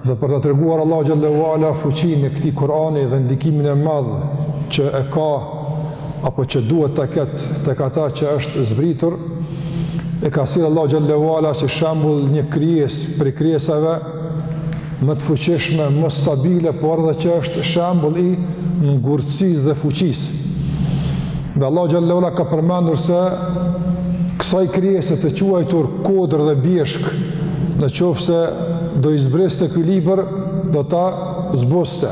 Dhe për ta treguar Allahu xhallahu ala fuqinë e këtij Kur'ani dhe ndikimin e madh që e ka apo që duhet ta ketë tek ata që është zbritur, e ka sjellë Allahu xhallahu ala si shembull një krijesë prej krijesave më të fuqishme, më stabile, por edhe që është shembull i ngurtësisë dhe fuqisë. Dhe Allahu xhallahu ala ka përmendur se kësaj krijese të quajtur kodër dhe bjeshkë, në qoftë se do i zbriste ky libër, do ta zbuste,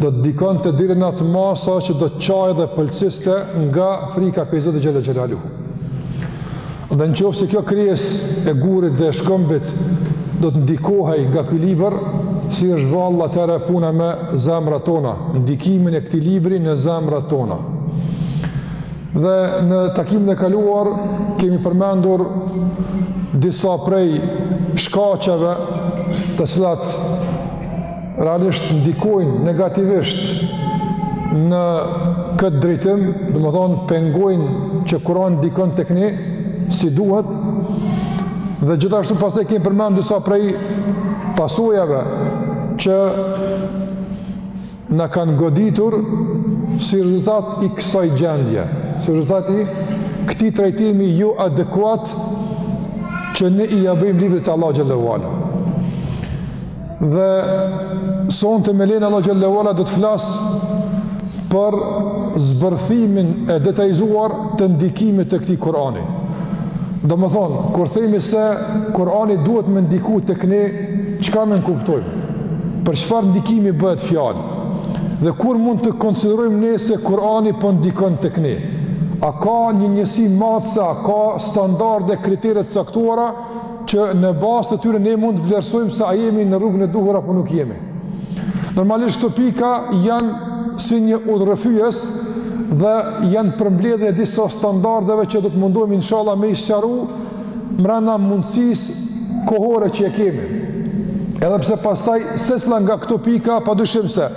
do të ndikonte deri në atë masë që do të çahej dhe pëlciste nga frika prej Zotit xhelle xhelaluhu. Dhe në qoftë se kjo krijesë e gurit dhe shkëmbit do të ndikohej nga ky libër, si është vallë atëherë puna me zemrat tona, ndikimin e këtij libri në zemrat tona. Dhe në takimin e kaluar kemi përmendur disa prej shkaqeve të cilat realisht ndikojnë negativisht në këtë drejtim, domethënë pengojnë që Kurani të ndikon tek ne si duhet, dhe gjithashtu pastaj kemi përmendur disa prej pasojave që na kanë goditur si rezultat i kësaj gjendje, si rezultat i këtij trajtimi jo adekuat që ne ia bëjmë librit të Allah xhallahu ala. Dhe sonte me lejen e Allah xhallahu ala do të flas për zbërthimin e detajizuar të ndikimit të këtij Kur'ani. Domethënë, kur themi se Kur'ani duhet me ndiku tek ne, çka nënkuptojmë? Për çfarë ndikimi bëhet fjalë? Dhe kur mund të konsiderojmë ne se Kurani po ndikon tek ne? A ka një njësi matëse, a ka standarde, kritere të caktuara që në bazë të tyre ne mund të vlerësojmë se a jemi në rrugën e duhur apo nuk jemi? Normalisht këto pika janë si një udhërrëfyes dhe janë përmbledhje disa standardeve që do të mundohemi inshallah me i sqaru mbrenda mundësisë kohore që e kemi. Edhe pse pastaj secilla nga këto pika pa dyshim se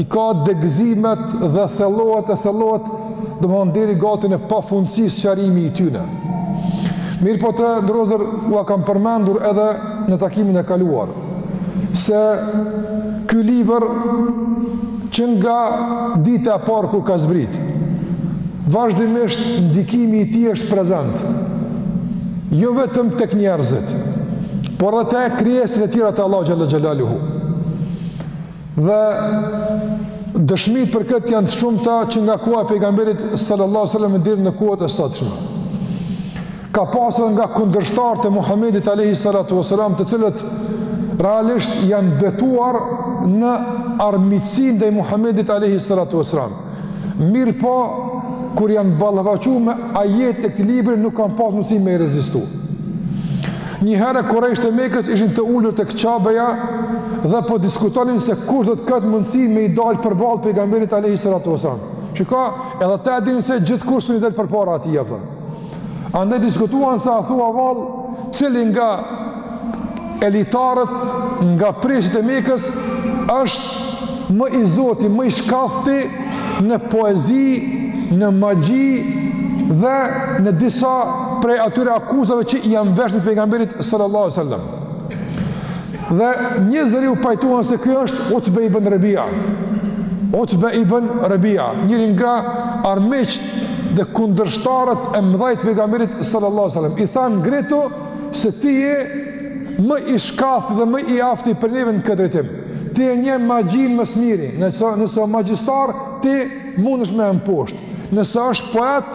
i ka degëzimet dhe thellohet e thellohet, domethënë deri gati në pafundësi sqarimi i tyre. Mirëpo të nderuar vëllezër ua kam përmendur edhe në takimin e kaluar. se ky libër që nga dita e parë kur ka zbrit, vazhdimisht ndikimi i tij është prezent. Jo vetëm tek njerëzit, por edhe te krijesat e tjera të Allahu xhalla xhelaluhu. Dhe dëshmitë për këtë janë të shumta që nga koha e pejgamberit sallallahu alajhi wasallam deri në kohët e sotshme. Ka pasur nga kundërshtarët e Muhamedit alayhi salatu wasallam, të cilët realisht janë betuar në armiqësi ndaj Muhamedit alayhi salatu wasallam. Mirëpo, kur janë ballafaqu me ajetet e këtij libri, nuk kanë pas mundësi me i rezistu. Një herë kurejshët e Mekës, ishin të ullur tek Qabeja dhe po diskutonin se kush do të ketë mundësi me i dalë përballë pejgamberit alayhi salatu wasallam. Çka edhe ta e dinë se gjithkush s'un i del përpara atij, jepëtën. Andaj diskutuan se a thua vallë, cili nga elitarët, nga prijësit e Mekës, është më i zoti, më i shkathti në poezi, në magji dhe në disa prej atyre akuzave që i janë veshur pejgamberit sallallahu sallam. Dhe një zëri u pajtuan se ky është Utbe ibn Rebia. Utbe ibn Rebia, njëri nga armiqët dhe kundërshtarët e mëdhaj të pejgamberit sallallahu sallam. I thanë ngritu se ti je më i shkathët dhe më i afti prej neve në këtë drejtim. Ti e njeh magjinë më së miri, nëse, nëse është magjistar, ti mundesh me e mposht. Nëse është poet,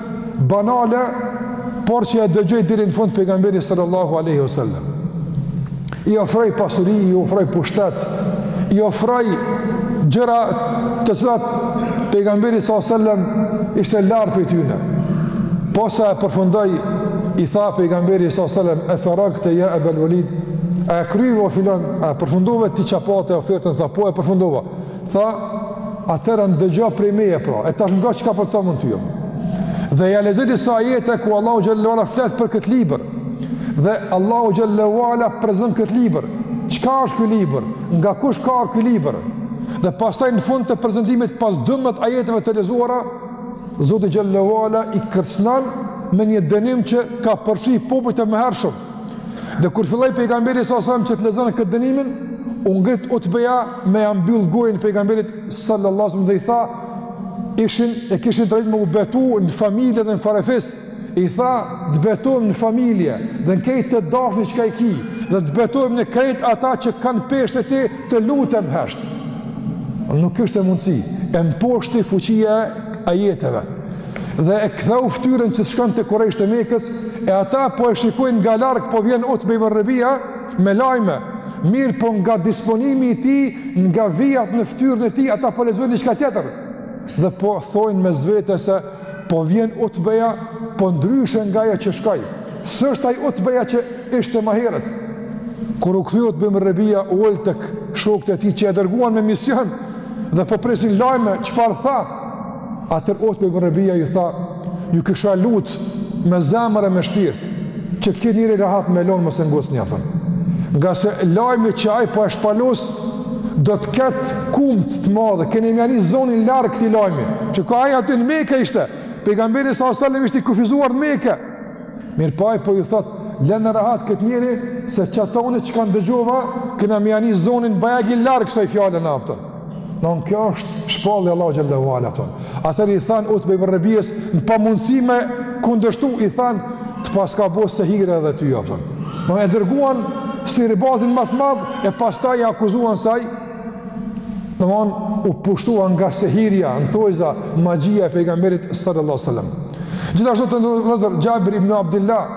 banale, por që e dëgjoi deri në fund pejgamberi sallallahu alaihi wasallam. I ofroi pasuri, i ofroi pushtet, i ofroi gjëra të cilat pejgamberi sallallahu alaihi wasallam ishte larg prej tyre. Posa e përfundoi i tha pejgamberi sallallahu alaihi wasallam e feragte ya abul walid a e kryve o filan a përfundove ti çka pate ofertën tha po e përfundova Tha, atëherë dëgjo prej meje pra, e tash nga çka po ta them ty. Dhe ia lexoi disa ajete ku Allahu xhelle ve ala flet për këtë libër. Dhe Allahu xhelle ve ala prezanton këtë libër. Çka është ky libër? Nga kush ka ardh ky libër? Dhe pastaj në fund të prezantimit pas 12 ajeteve të lexuara, Zoti xhelle ve ala i kërcënon me një dënim që ka përfshirë popujt e mëhershëm. Dhe kur filloi pejgamberi sallallahu sallam që të lexon këtë dënimin, u ngrit Utbeja me ia mbyll gojën pejgamberit sallallahu alajhi wasallam dhe i tha ishin e kishin traditë me u betu në familje dhe në farefis i tha të betojmë në familje dhe në krejt të dashtit çka i ki dhe të betojmë në krejt ata që kanë peshë te ti të lutem hesht nuk kishte mundësi e mposhti fuqia e ajeteve dhe e ktheu fytyrën që të shkon te kurejshët e Mekës e ata po e shikojnë nga larg po vjen Utbe ibn Rebia me lajme, mirëpo nga disponimi i tij, nga vijat në ftyrën e tij, ata po lexojnë diçka tjetër, dhe po thojnë mes vete se po vjen utbeja, po ndryshe nga ajo që shkoi, s'është ai utbeja që ishte ma herët, kur u kthy Utbe ibn Rabija u ul tek shokët e tij që e dërguan me mision, dhe po presin lajme, çfarë tha, Atëherë Utbe ibn Rabija ju tha, ju kisha lut me zemër e me shpirt, që këtë njeri rahat me e lonë mos e ngucni, a kupton. Ngase lajmi që ai po e shpalos, do të ketë kumt të madhe, kena me ia ni zonin larg këtij lajmi, që ka ai aty në Mekë ishte, pejgamberi sallallahu alaihi wasallam ishte i kufizuar në Mekë, mirëpo ai po ju thotë, lene rahat këtë njeri, se qato unë çka ndëgjova, kena me ia ni zonin bajagi larg kësaj fjale, a kupton. Domethënë kjo është shpallja e Allahut xhelle ve ala, a kupton. Atëherë i thanë Utbe ibn Rabies në pamundësi me kundërshtu i thanë të paska bo sehire edhe ty, a kupton. Po e dërguan sihirbazin më të madh e pastaj e akuzuan se ai domethënë u pushtua nga sehiria, në thojza, magjia e pejgamberit sallallahu alajhi wasallam. Gjithashtu të nderuar vëllezër Xhabir ibn Abdillah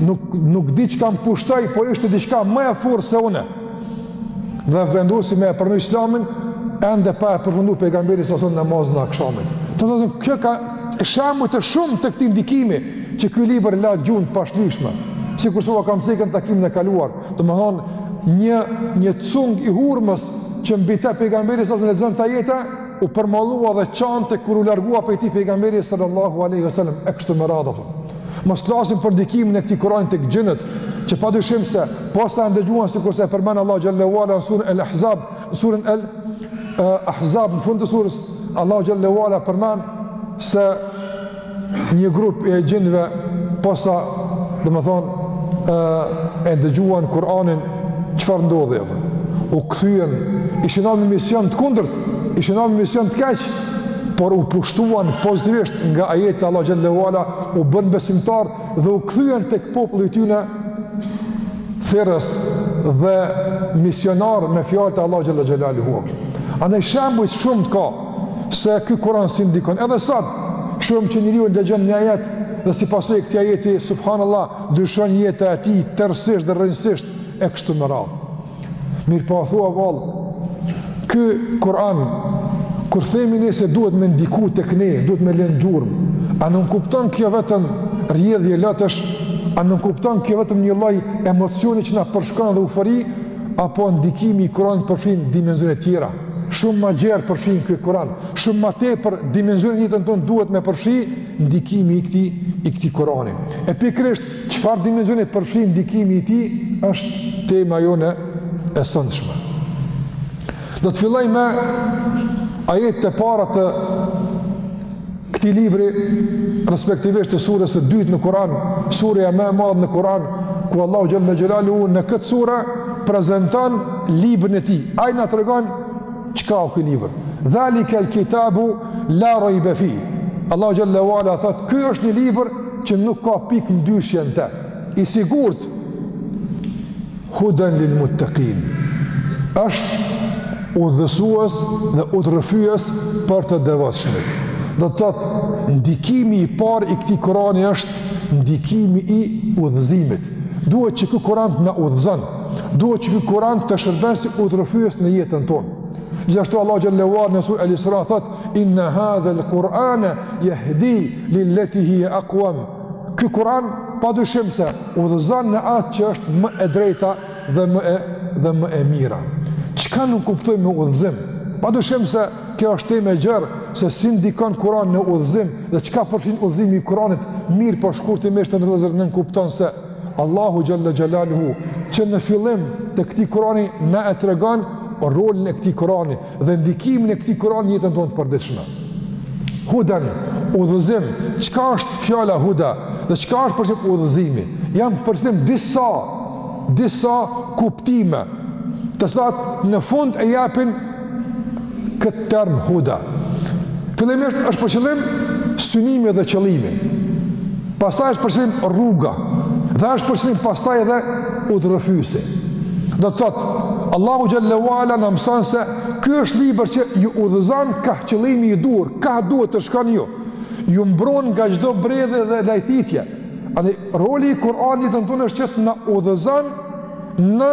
nuk, nuk di çka m'pushtoi, po ishte diçka më e fortë se unë. Dhe vendosi me e pranu islamin, ende pa e përfundu pejgamberi sallallahu alaihi wasallam namazin e akshamit. Domethënë, kjo ka shembuj të shumtë të këtij ndikimi, që ky libër la gjurmë të pashlyshme, sikurse e kam cek në takimin e kaluar, domethënë, një, një cung i hurmës, që mbi të pejgamberi sallallahu alaihi wasallam lexonte ajete, u përmallua dhe qante kur u largua prej tij pejgamberi sallallahu alaihi wasallam e kështu me radhë apo. Mos flasim për ndikimin e këtij Kur'ani tek xhinët, që padyshim se posa e ndëgjuan sikurse e përmend Allahu xhelle ve ala në surën El Ahzab, në surën El Ahzab në fund të surës, Allahu xhelle ve ala përmend se një grup i xhinëve posa domethënë e ndëgjuan Kur'anin çfarë ndodhi u kthyen ishin në mision të kundërt ishin në mision të keq por u pushtuan pozitivisht nga ajetet e Allahut xhelle ve ala u bënë besimtarë dhe u kthyen tek populli i tyne thirrës dhe misionarë me fjalët e Allahut xhelle ve ala andaj shembuj të shumtë ka se ky Kur'an si ndikon. Edhe sot shohim që njeriu dëgjon një ajet dhe si pasojë këtij ajeti subhanallah ndryshon jeta e tij tërësisht dhe rrënjësisht e kështu me radhë. Mirëpo thua vallë. Ky Kur'an kur themi ne se duhet me ndiku tek ne, duhet me lënë gjurmë. A nënkupton kjo vetëm rrjedhje lotësh? A nënkupton kjo vetëm një lloj emocioni që na përshkon dhe eufori apo ndikimi i Kur'anit përfshin dimensione të tjera? Shumë më gjerë përfshin ky Kur'an, shumë më tepër dimensione në jetën tonë duhet me përfshi ndikimi i këtij i këtij Kur'ani. E pikërisht çfarë dimensioni përfshin ndikimi i tij është tema jonë e sontshme. Do të filloj me ajetet e para të Këtij libri, respektivisht të surës së dytë në Kur'an, surja më e madhe në Kur'an, ku Allahu xhelle xhelaluhu në këtë sure prezanton librin e tij. Ai na tregon çka është ky libër. Dhalika al-kitabu la rayba fi. Allahu xhelle ue ala thotë, ky është një libër që nuk ka pikë ndyshimi në të. I sigurt Hudan lil muttaqin. Është udhësues dhe udhërrëfyes për të devotshmit. Do të thotë ndikimi i parë i këtij Kurani është ndikimi i udhëzimit. Duhet që ky Kur'an të na udhëzon. Duhet që ky Kur'an të shërbejë si udhërrëfyes në jetën tonë. Gjithashtu Allahu xhelle ue ala në sura Al-Isra thotë inna hadha al-Qur'ana yahdi lillati hiya aqwam. Ky Kur'an padyshim se udhëzon në atë që është më e drejta dhe më e dhe më e mira. Çka nënkuptojmë me udhëzim? Padyshim se kjo është temë e gjerë se si ndikon Kur'ani në udhëzim dhe çka përfshin udhëzimi i Kur'anit, mirëpo shkurtimisht të ndërlozur nënkupton se Allahu xhelle xhelaluhu që në fillim të këtij Kur'ani na e tregon rolin e këtij Kur'ani, dhe ndikimin e këtij Kur'ani në jetën tonë të përditshme. Hudan, udhëzim, çka është fjala huda dhe çka është për qëllim udhëzimi? Janë për qëllim disa disa kuptime të cilat në fund e japin këtë term huda. Fillimisht është për qëllim synimi dhe qëllimi. Pastaj është për qëllim rruga dhe është për qëllim pastaj edhe udhërrëfyesi. Do të thotë Allahu xhelle ue ala na mëson se ky është libër që ju udhëzon kah qëllimi i duhur, kah duhet të shkoni ju. Ju mbron nga çdo bredhje dhe lajthitje. Andaj roli i Kur'anit në jetën tonë është që të na udhëzon në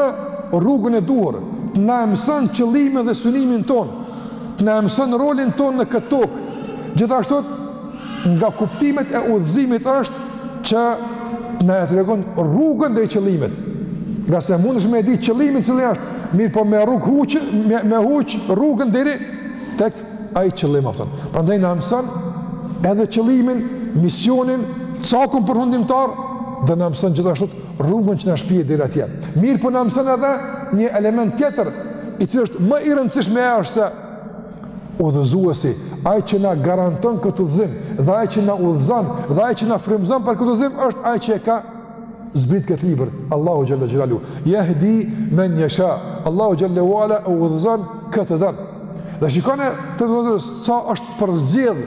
rrugën e duhur, të na mëson qëllimin dhe synimin tonë, të na mëson rolin tonë në këtë tokë. Gjithashtu nga kuptimet e udhëzimit është që na e tregon rrugën drejt qëllimit. Ngase mundesh me e ditë qëllimin cili është, mirëpo me rrugë huqë, me, me huqë rrugën deri tek ai qëllim apo. Prandaj na mëson edhe qëllimin, misionin, cakun përfundimtar dhe na mëson gjithashtu rrugën që na shpije deri atje. Mirëpo na mëson edhe një element tjetër, i cili është më i rëndësishëm e është se udhëzuesi, ai që na garanton këtë udhëzim dhe ai që na udhëzon dhe ai që na frymëzon për këtë udhëzim është ai që e ka zbrit këtë libër, Allahu xhel-le xhelaluhu. Jehdi men jesha. Allahu xhel-le ve ala udhëzon kë të don. Dhe shikoni të vëzhgoj sa është përzgjedh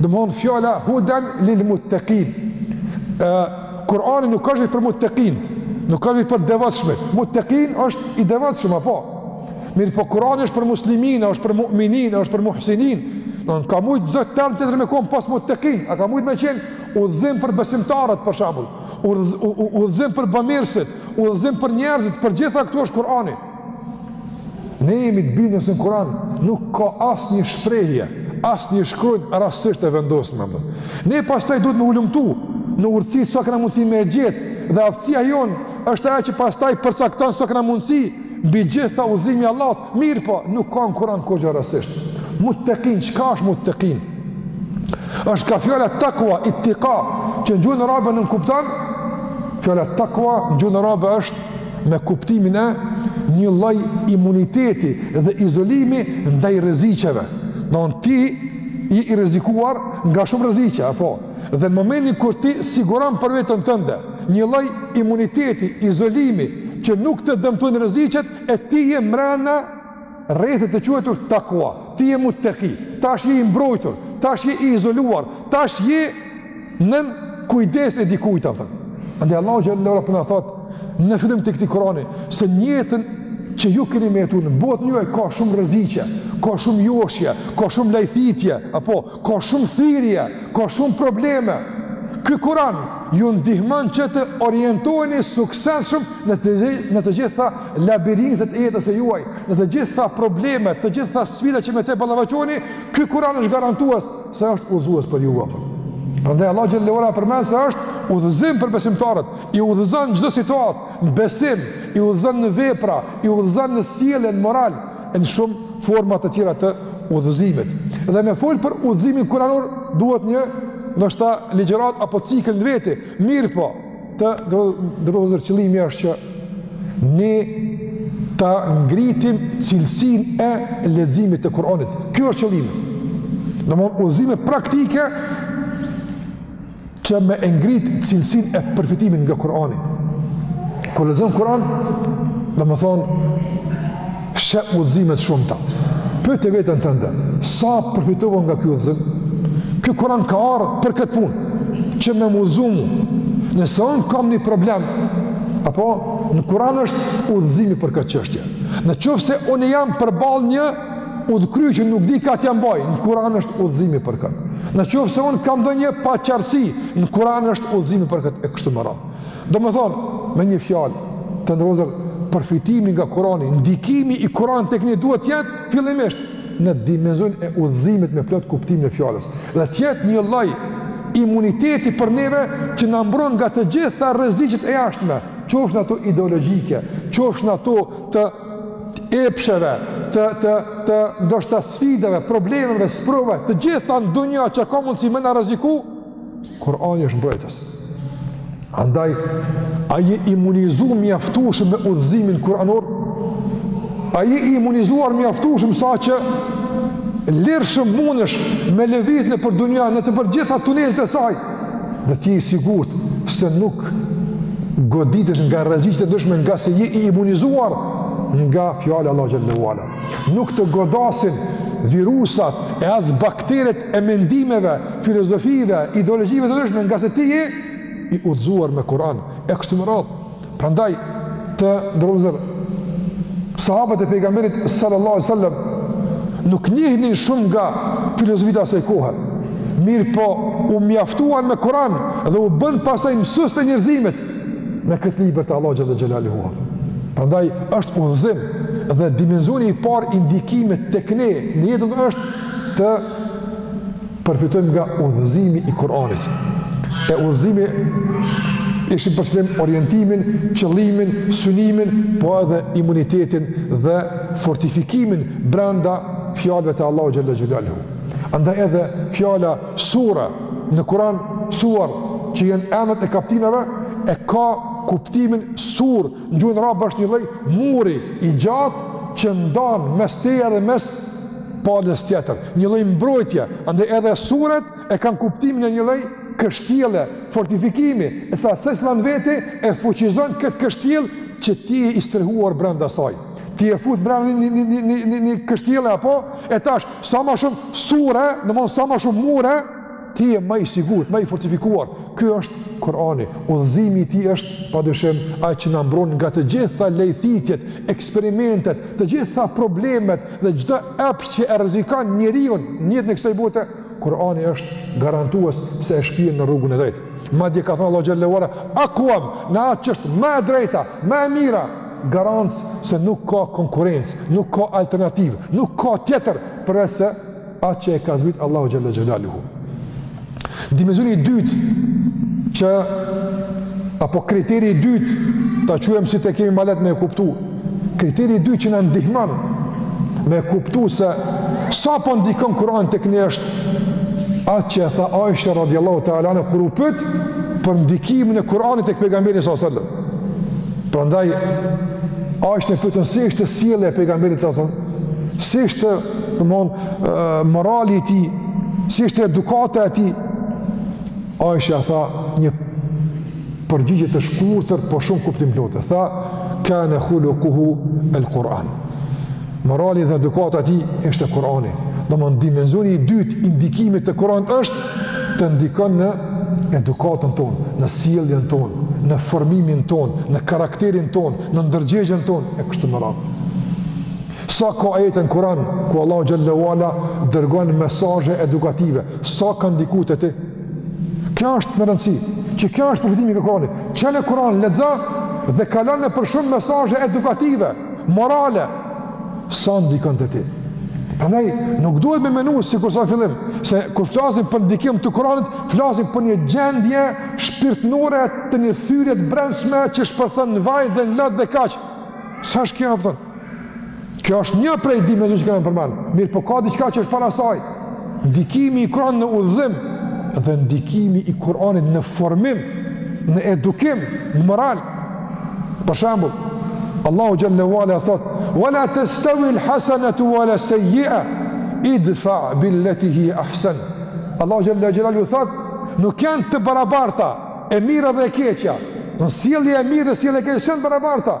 domthon fjala huden lil muttekin. Ë Kurani nuk ka ardh veç për muttekin, nuk ka ardh veç për devotshmit. Muttekin është i devotshëm apo? Mirëpo Kurani është për muslimin, është për mu'minin, është për muhsinin. Domethënë ka mujt çdo term tjetër me kon pas muttekin, a ka mujt me qen udhëzim për besimtarët për shembull, udhëzim për bëmirësit, udhëzim për njerëzit, për gjitha këto është Kurani. Ne jemi të bindur se Kurani nuk ka asnjë shprehje, asnjë shkronjë rastësisht e vendosur më atë. Ne pastaj duhet me hulumtu në urtësi sa kena mundësi me gjet dhe aftësia jonë është ajo që pastaj përcakton sa kena mundësi Mbi të gjitha udhëzimi i Allahut, mirëpo, nuk ka në kuran kurgjo rastësisht. Muttekin, çka është muttekin? është nga fjala takua, ittika, që në gjuhën arabe nënkupton, fjala takua në gjuhën arabe është me kuptimin e një lloj imuniteti dhe izolimi ndaj rreziqeve. Domethënë ti je i rrezikuar nga shumë rreziqe, apo? Dhe në momentin kur ti siguron për veten tënde një lloj imuniteti, izolimi që nuk të dëmtojnë rreziqet e ti je mrena rrethit të quajtur takua. Ti je mutteki, tash je i mbrojtur, tash je i izoluar, tash je nën kujdesin e dikujt apo. Andaj Allahu xhel-le ve ala po na thot në fillim të këtij Kurani se në jetën që ju keni me jetu në botën juaj ka shumë rreziqe, ka shumë joshje, ka shumë lajthitje, apo Ka shumë thirrje, ka shumë probleme. Ky Kur'an ju ndihmon që të orientoheni suksesshëm në të në të gjitha labirintet e jetës së juaj, në të gjitha problemet, të gjitha sfidat që me to ballafaqoheni, ky Kur'an është garantues se është udhëzues për ju apo. Prandaj Allahu xhel-le ve ala përmend se është udhëzim për besimtarët, i udhëzon çdo situatë, në besim, i udhëzon në vepra, i udhëzon në sjellje, në moral, në shumë forma të tjera të udhëzimit. Dhe me fol për udhëzimin kuranor duhet një ndoshta ligjëratë apo cikël në vete. Mirëpo, të nderuar vëllezër qëllimi është që ne ta ngritim cilësinë e leximit të Kuranit. Ky është qëllimi. Domthon udhëzime praktike që me e ngrit cilësinë e përfitimit nga Kurani. Kur lexon Kuran, domethënë, sheh udhëzime të shumta. Pyete veten tënde, sa përfitova nga ky udhëzim? Ky Kuran ka ardh për këtë punë, që me m'udhëzu mu. Nëse unë kam një problem, apo në Kuran është udhëzimi për këtë çështje. Në qoftë se unë jam përballë një, udhëkryq nuk di ka t'ia mbaj, në Kuran është udhëzimi për këtë. Në qoftë se unë kam ndonjë paqartësi, në Kuran është udhëzimi për këtë, e kështu me radhë. Domethonë, me një fjalë, të nderuar vëllezër, përfitimi nga Kurani, ndikimi i Kuranit tek ne duhet të jetë, fillimisht, në dimensionin e udhëzimit me plot kuptimin e fjalës. Dhe të jetë një lloj imuniteti për neve që na mbron nga të gjitha rreziqet e jashtme, qofshin ato ideologjike, qofshin ato të epsheve, të, të, të ndoshta sfidave, problemeve, sprovave, të gjitha në dunja që ka mundësi me na rreziku, Kurani është mbrojtës. Andaj, a je imunizu mjaftueshëm me udhëzimin kuranor? A je i imunizuar mjaftueshëm sa që lirshëm mundesh me lëviz nëpër dunja nëpër të gjitha tunelet e saj? dhe ti je i sigurt se nuk goditesh nga rreziqet e ndryshme ngase je i imunizuar nga fjala e Allahut xhelle ue ala. Nuk të godasin virusat e as bakteret e mendimeve, filozofive, ideologjive të ndryshme ngase ti je i udhëzuar me Kur'an. E kështu me radhë Prandaj të nderuar vëllezër sahabët e pejgamberit sallallahu alaihi wasallam nuk njihnin shumë nga filozofitë e asaj kohe. Mirëpo u mjaftuan me Kur'an dhe u bënë pastaj mësues të njerëzimit me këtë libër të Allahut xhelle xhelaluhu. Prandaj është udhëzim dhe dimensioni i parë i ndikimit tek ne në jetën është të përfitojmë nga udhëzimi i Kur'anit. E udhëzimi është për qëllim orientimin, qëllimin, synimin, po edhe imunitetin dhe fortifikimin brenda fjalëve të Allahut xhelle xhelaluhu. Andaj edhe fjala sura në Kur'an suar që janë emrat e kaptinave e ka kuptimin sur në gjuhën arabe është një lloj muri i gjatë që ndan mes teje dhe mes palës tjetër një lloj mbrojtje, andaj edhe suret e kanë kuptimin e një lloj kështjelle, fortifikimi, e cila secila në veti e fuqizon këtë kështjellë që ti je i strehuar brenda saj. Ti je fut brenda një, një, një, një, një, një kështjelle, apo? E tash, sa ma shumë sure, domethënë sa ma shumë mure, Ti je ma i sigurt, ma i fortifikuar. Ky është Kurani. Udhëzimi i tij është padyshim ai që na mbron nga të gjitha lajthitjet, eksperimentet, të gjitha problemet dhe çdo epsh që e rrezikon njeriu në jetën e kësaj bote. Kurani është garantues se e shpien në rrugën e drejtë. Madje ka thënë Allahu xhelle ue ala, "Aqwam, në atë që është më e drejta, më e mira, garancë se nuk ka konkurrencë, nuk ka alternativë, nuk ka tjetër përveçse atë që e ka zbrit Allahu xhel-le xhelaluhu. Dimensioni i dytë që apo kriteri i dytë ta quajmë si ta kemi ma leht me e kuptu. Kriteri i dytë që na ndihmon me e kuptu se sa po ndikon Kur'ani tek ne është atë që e tha Aisha radhiyallahu ta'ala anha kur u pyet për ndikimin e Kur'anit tek pejgamberi sallallahu alajhi wasallam. Prandaj Aishen e pyetën si ishte sjellja e pejgamberit sallallahu alajhi wasallam? Si ishte Domethënë, morali i tij, si ishte edukata e tij, Aisha tha një përgjigje të shkurtër, po shumë kuptimplote. Tha, kana khulukuhu el Kur'an. Morali dhe edukata e tij ishte Kur'ani. Domethënë, dimensioni i dytë i ndikimit të Kur'anit është të ndikon në edukatën tonë, në sjelljen tonë, në formimin tonë, në karakterin tonë, në ndërgjegjen tonë, e kështu me radhë. Sa ka ajete në Kur'an ku Allahu xhel-le ue ala dërgon mesazhe edukative? Sa ka ndiku te ti? Kjo është me rëndësi, që kjo është përfitimi nga Kur'ani. Çel në Kur'an, lexon dhe kalon nëpër shumë mesazhe edukative, morale. Sa ndikon te ti? Prandaj nuk duhet me menu sikur thash në fillim, se kur flasim për ndikim të Kur'anit, flasim për një gjendje shpirtnore të një thyerje të brendshme që shpërthën në vaj dhe në lot dhe kaq. S'është kjo, a kupton? Kjo është një prej dimensioneve që kemi përmend. Mirëpo ka diçka që është para saj. Ndikimi i Kur'anit në udhëzim dhe ndikimi i Kur'anit në formim, në edukim, në moral. Për shembull, Allahu xhel-le ue ala thot: "Wa la tastawi al-hasanatu wa la sayyi'a idfa billati hija ahsan." Allahu xhel-le xhelaluhu thot: "Nuk janë të barabarta e mira dhe e keqja." Domethënë sjellja e mirë dhe sjellja e keqe s'janë të barabarta.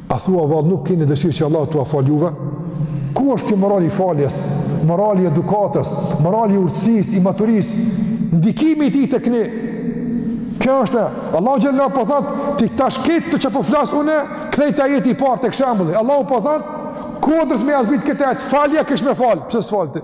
A thua vallë nuk keni dëshirë që Allahu t'ua falë juve? Ku është ky moral i faljes, moral i edukatës, moral i urtësisë, i maturisë, ndikimi i tij tek ne? Kjo është Allahu xhel-le ue ala po thot ti tash këtë që po flas unë, kthej te ajeti i parë tek shembulli. Allahu po thot ka dasht me zbrit këtë ajet falja kish me fal, pse s'falti?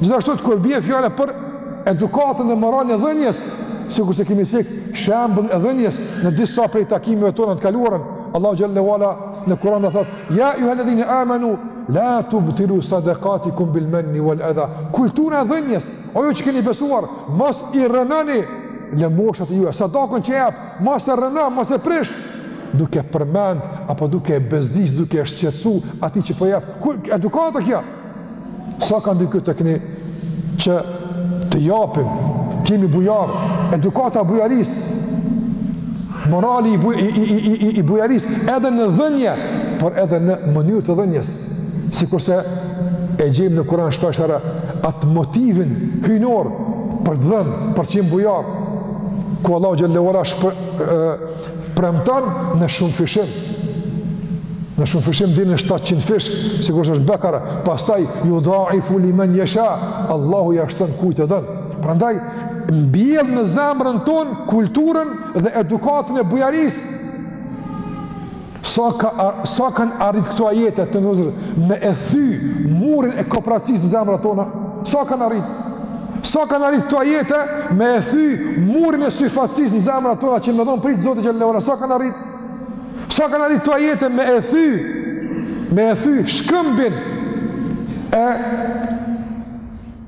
Gjithashtu kur bie fjala për edukatën dhe moralin e dhënies, sikurse kemi cek shembullin e dhënies në disa prej takimeve tona të kaluara, Allahu xhel-le ue ala në Kuran na thot, ja ejjuhalledhine amanu, la tubtilu sadakatikum bil menni wal edha, kultura e dhënies, o ju që keni besuar, mos i rrënoni lëmoshat e juaja, sadakën që jep, mos e rrëno, mos e prish, duke përmend, apo duke bezdis, duke shqetsu, atij që po jep, edukata kjo, Sa ka ndiku te kjo që të japim, të jemi bujarë, edukata e bujarisë, morali i, bu, i, i, i, i, i bujarisë, edhe në dhënie, por edhe në mënyrë të dhënies, sikurse e gjejmë në Kuran shpeshherë atë motivin hyjnor për të dhënë, për të qenë bujar, ku Allahu Xhele ue ala shpër, Premton në shumëfishim. Në shumëfishim deri në 700 fish, sikurse është Bekara, pastaj judaifu liman jasha, Allahu ia shton kujt të don. Prandaj mbjell në zemrën tonë kulturën dhe edukatën e bujarisë. Sa ka sa kanë arrit këto ajete të nderuar me e thy murin e koprracisë në zemrat tona? Sa kanë arrit? Sa kanë arrit këto ajete me e thy murin e dyfaqësisë në zemrat tona që me dhon për Zotin Xhele ue ala sa kanë arrit? Sa kanë arrit këto ajete me e thy me e thy shkëmbin e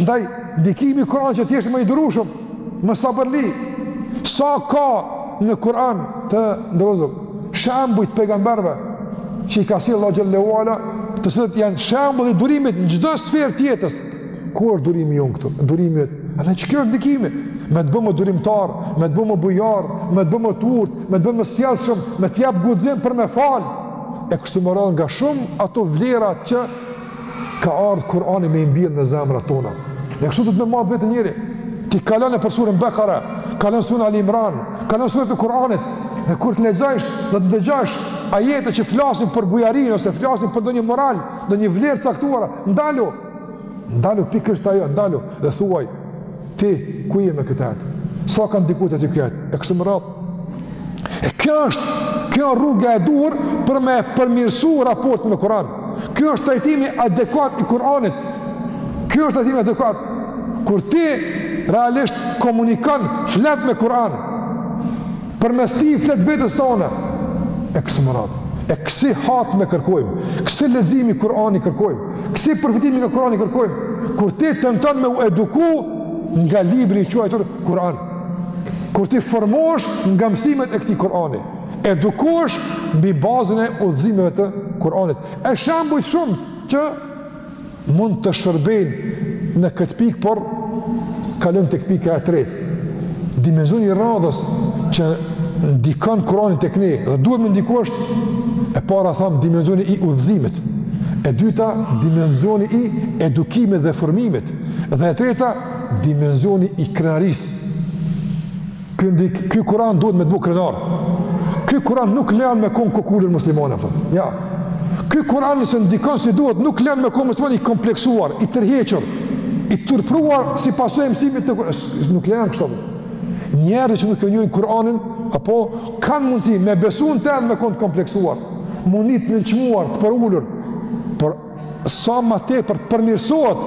Ndaj, ndikimi i Kur'anit që të jesh më i durushëm, më sabërli, sa ka në Kur'an të nderuar, shembuj të pejgamberëve, që i ka sjell Allahu Xhele ue ala, të cilët janë shembull i durimit në çdo sferë të jetës, ku është durimi jonë këtu, durimi yt, a në që kjo është ndikimi, me të bë më durimtar, me të bë më bujar, me të bë më t'urtë, me të bë më të sjellshëm, me të jap guxim për me fal. E kështu me radhë nga shumë ato vlerat që Ka ardhë Kurani me i mbjell në zemrat tona. E kështu duhet me mat veten njeri. Ti kalon nëpër surën Bekara, kalon surën Ali Imran, kalon suret e Kur'anit. Dhe kur të lexojsh, dhe të dëgjosh ajete që flasin për bujarinë ose flasin për ndonjë moral, ndonjë vlerë të caktuar. Ndalu. Ndalu pikërisht ajo, ndalu dhe thuaj Ti, ku je me këtë ajet? Sa ka ndiku te ty kjo? E kështu me radhë. E kjo është, kjo rruga e duhur për me e përmirësu raportin me Kur'an. Kjo është trajtimi adekuat i Kur'anit. Kjo është trajtimi adekuat. Kur ti realisht komunikon, flet me Kur'an, Përmes tij i flet vetes tane. E kështu me radhë. E kësi hatme kërkojmë, kësi leximi Kurani kërkojmë, kësi përfitimi nga Kurani kërkojmë, kur ti tenton me u eduku nga libri i quajtur Kuran, kur ti formohesh nga mësimet e këtij Kurani, edukohesh mbi bazën e udhëzimeve të Kuranit, e shembujt shumë që mund të shërbejnë në këtë pikë, por kalojmë tek pika e tretë. Dimensioni i radhës që ndikon Kurani tek ne dhe duhet me ndiku është e para thamë dimensioni i udhëzimit. E dyta dimensioni i edukimit dhe formimit dhe e treta dimensioni i krenarisë. Ky ndik, ky Kur'an duhet me të bo krenar. Ky Kur'an nuk lën me kon kokulur muslimanë apo. Ja. Ky Kur'an nëse ndikon si duhet nuk lën me kon muslimani i kompleksuar, i tërhequr, i turpruar si pasojë e mësimit të Kur'anit. Nuk lën kështu. Njerëz që nuk e njohin Kur'anin apo kanë mundësi me besu në të edhe me kon të kompleksuar, m'u ndi të nënçmuar, të përulur. Por sa më tepër përmirësohet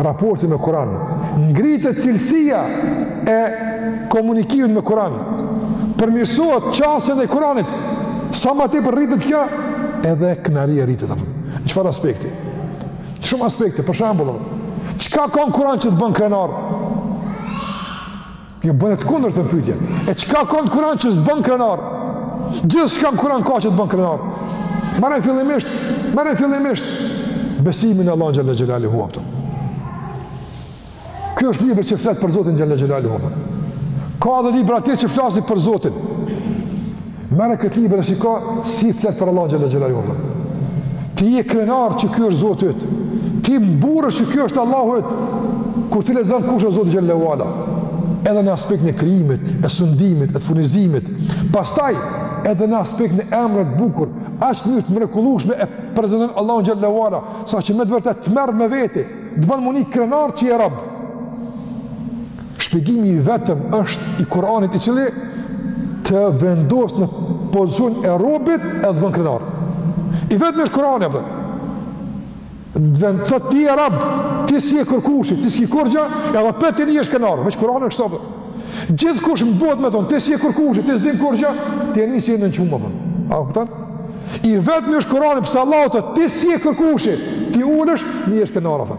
raporti me Kur'anin, ngritet cilësia e komunikimit me Kur'anin, përmirësohet qasja ndaj Kur'anit, sa më tepër rritet kjo, edhe krenaria rritet apo. Çfarë aspekti? Shumë aspekte, për shembull, çka ka në Kur'an që të bën krenar? Jo, bëne të kundërtën pytje. E çka ka në kuran që s'të bën krenar? Gjithçka në kuran ka që të bën krenar. Merre fillimisht, merre fillimisht, besimin në Allahun xhelle xhelaluhu apo. Kjo është libër që flet për Zotin xhelle xhelaluhu. Ka edhe libra tjerë që flasin për Zotin. Merre këtë libër e shiko si flet për Allahun xhelle xhelaluhu. Ti je krenar që ky është Zoti yt. Ti mburresh që ky është Allahu yt. Kur ti lexon kush është Zoti xhelle ve ala. Edhe në aspektin e krijimit, e sundimit, e të furnizimit. Pastaj edhe në aspektin e emrave të bukur. Aq në mënyrë të mrekullueshme e prezenton Allahun xhelle ve ala. Sa që me të vërtetë të merr me veti. Të bën m'u ni krenar që je rob. Shpjegimi i vetëm është i Kur'anit i cili të vendos në pozicionin e robit edhe të bën krenar. I vetmi është Kur'ani apo? Dhe të thotë ti je rob, ti s'je kërkushi, ti s'ki kurgja, edhe prapë ti nihesh krenar, veç Kur'ani kështu apo. Gjithkush munet me t'thon, ti s'je kërkushi, ti s'din kurgja, ti nihesh i nënçmum apo. A kupton? I vetmi është Kur'ani pse Allahu thotë ti s'je kërkushi, ti ulesh, nihesh krenar apo.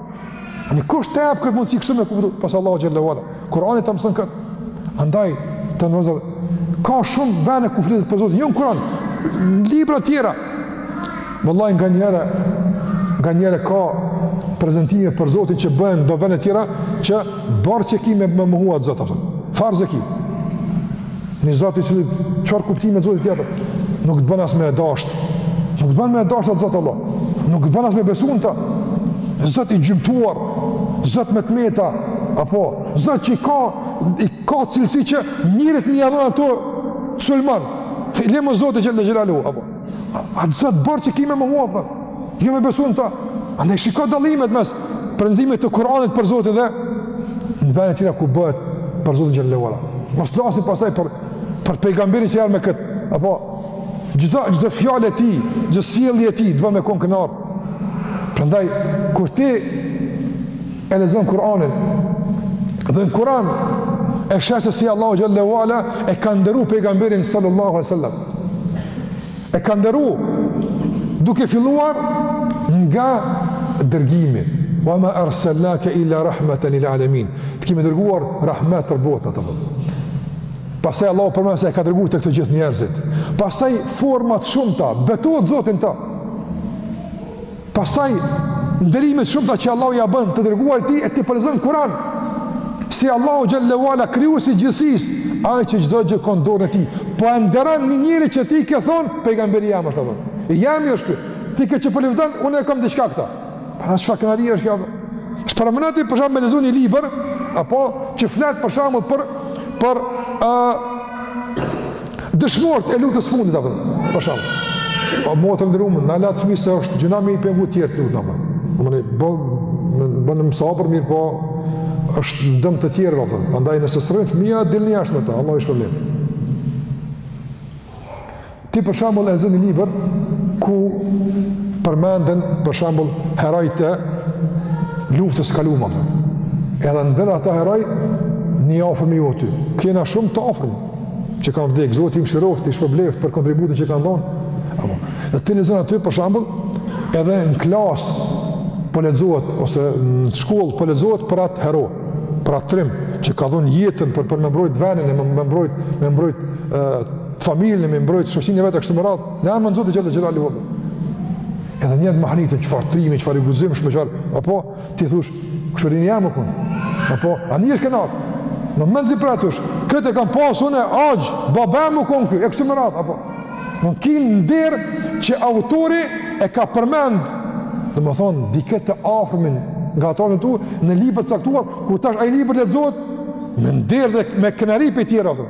Në kush ta jep këtë mundësi kështu me kuptu, pos Allahut xhelle ve ala. Kurani ta mëson kët. Andaj të ndozon. Ka shumë vende ku flitet për Zotin, jo në Kur'an, në libra të tjera. Wallahi nganjëherë nganjëherë ka prezantime për Zotin që bëhen në do vende të tjera që borxh e ki me e mohu atë Zot apo. Farz e ki. Një Zot i cili çfarë kuptimi të Zotit jep? Nuk të bën as me e dashtë. Nuk të bën me e dashtë atë Zot Allah. Nuk të bën as me besu në ta. Zot i gjymtuar, Zot me të meta, apo Zot që ka i ka cilësi që njerit me ia dhon ato të sulmon. E le më Zoti xhelle xhelaluhu apo. A, atë Zot borxh e ki me mohu, apo, jo me besu në ta. Andaj shiko dallimet mes prezentimit të Kuranit për Zotin dhe në vende tjera ku bëhet për Zotin xhelle ve ala. Mos të flasim pastaj për, për pejgamberin që erdh me këtë. Apo, çdo, çdo fjalë e tij, çdo sjellje e tij, të bon me konë krenar. Prandaj, kur ti e lexon Kur'anin, dhe në Kur'an e sheh se si Allahu Xhelle ve Ala e ka nderu pejgamberin sallallahu alejhi ve selem. E ka nderu duke filluar nga dërgimi. Wa ma arselnake illa rahmeten lil alemin. Të kemi dërguar rahmet për botët, apo. Pastaj Allahu përmend se e ka dërguar tek të gjithë njerëzit. Pastaj forma të shumta, betohet Zoti në ta. Pastaj nderimet e shumta që Allahu ia bën të dërguarit të tij e ti po lexon Kur'an. Si Allahu xhelle ve ala krijuesi i gjithësisë, ai që çdo gjë ka në dorën e tij. Po e nderon një njeri që ti ke thon pejgamberi jem është apo. Jem jo është. Ti ke që po lëvdon, unë e kam diçka këta. Pra sa krenari është kjo? Paramendo ti për shembull me lexu një libër apo që flet për shembull për për ë uh, dëshmorët e luftës fundit, apo, për shembull. Po, motra të nderume, nalni fmi se është gjynah me i pengu tjerët, të lutna, apo. Domethënë, bo, bojmë sabër, mirëpo është në dëm të tjerëve, apo. Prandaj, nëse s'rrin fëmija, dilni jashtë me ta, Allahu ju shpërbleftë. Ti për shembull e lexon një libër ku përmenden për shembull herojtë e luftës së kaluar. Edhe ndër ata heroj një i afërm i joti. Kena shumë të afërm që kanë vdekë, Zoti i mëshiroftë, i shpërbleftë për kontributin që kanë dhënë. Apo, dhe ti lexon aty për shembull edhe në klasë po lexohet ose në shkollë po lexohet për atë hero, për atë trim që ka dhënë jetën për për me mbrojt vendin, me mbrojt, me mbrojt familjen, me mbrojt shoqërinë e vet kështu me radhë, në emër të Zotit xhelle xhelaluhu. Edhe njerëzit mahniten çfarë trimi, çfarë guximi shumë çfarë, apo ti thush, kushrini jem u kon? Apo a nuk është krenari? Në mend si pratush, këtë kam pasur axhë, baba më kon ky, kështu me radhë, apo. Nuk ki nder që autori e ka përmend, domethënë dikë të afërm nga ata të tu, në libër të caktuar, ku tash ai libër lexohet, me nder dhe me krenari për tjera, apo.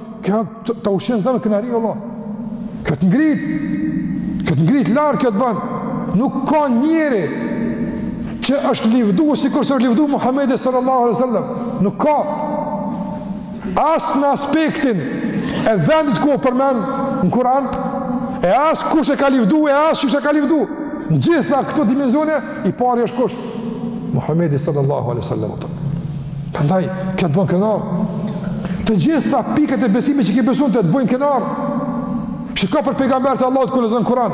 Kjo ta mush zemrën krenari, Allah. Kjo të ngrit, kjo të ngrit lart, kjo të bon. Nuk ka njeri që është livdu, sikurse është livdu Muhammedi sallallahu alejhi ve selem. Nuk ka. As në aspektin e vendit ku u përmend në Kur'an, e as kush e ka livdu, e as kush e ka livdu. Në gjitha këto dimenzione, i pari është kush? Muhammedi sallallahu alejhi ve selem. Prandaj, kjo të bën krenar. Të gjitha pikat e besimit që ke besu në to të bëjnë krenar. Që ka për pejgamberët e Allahut kur lexon Kur'an.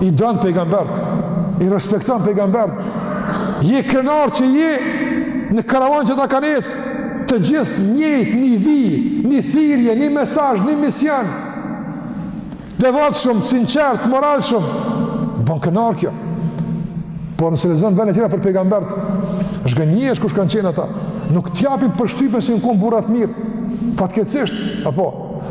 I don pejgamberët. I respekton pejgamberët. Je krenar që je në karavan që ata kanë ecë. Të gjithë njëjtë, një vijë, një thirje, një mesazh, një mision. Devotshëm, sinqertë, moralshëm. Bën krenar kjo. Por nëse lexon vende tjera për pejgamberët, zhgënjehesh kush kanë qenë ata. Nuk të japin përshtypjen se u kanë burra të mirë. Fatkeqësisht, apo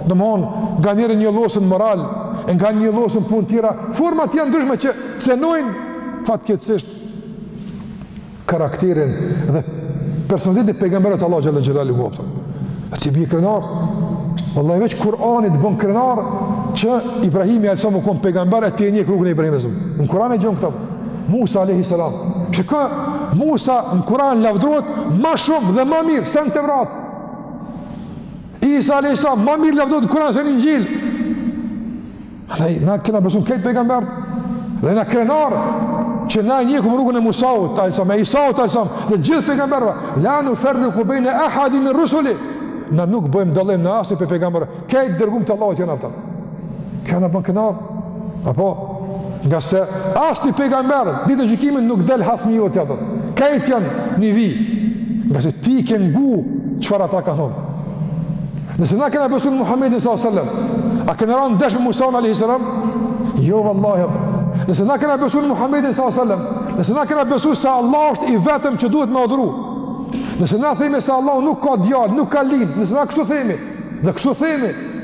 domethënë nganjëherë njollosen moral, e nga njollosen punë tjera, forma tjera të ndryshme që cenojnë fatkeqësisht karakterin dhe personalitetin e pejgamberit Allahut, apo. Të bën krenar. Wallahi veç Kur'ani të bën krenar që Ibrahimi alejhi selam u kon pejgamber e ti e ndjek rrugën e Ibrahimit. Në Kur'an e gjen këta. Musa alayhi salam. Çka, Musa në Kur'an lavdrohet më shumë dhe më mirë se në Tevrat. Isa alayhi salam më mirë lavdrohet në Kur'an se në Injil. Ndaj na kena besu në krejt pejgamberët, dhe na krenar, që na e ndjekim rrugën e Musaut, alejhi selam, e Isaut, alejhi selam, dhe gjithë pejgamberve, la nuferriku bejne ehadin min rusulih, na nuk bëjmë dalim në asnji pejgamber, krejt dërgum të Allahut janë, apo. Kjo na bën krenar, apo, ngase asnjë pejgamber, ditën e gjykimit nuk del hasmi jot, krejt janë një vijë, ngase ti ke ngu çfarë ata kanë thonë, Nëse na kena besu në Muhammedin s.a.s. A kena ra ndesh me Musaun a.s. Jo, vallahi. Nëse na kena besu në Muhammedin s.a.s. Nëse na kena besu se Allah është i vetëm që duhet me adhuru. Nëse na themi se Allah nuk ka djalë, nuk ka lind. Nëse na kështu themi. Dhe kështu themi.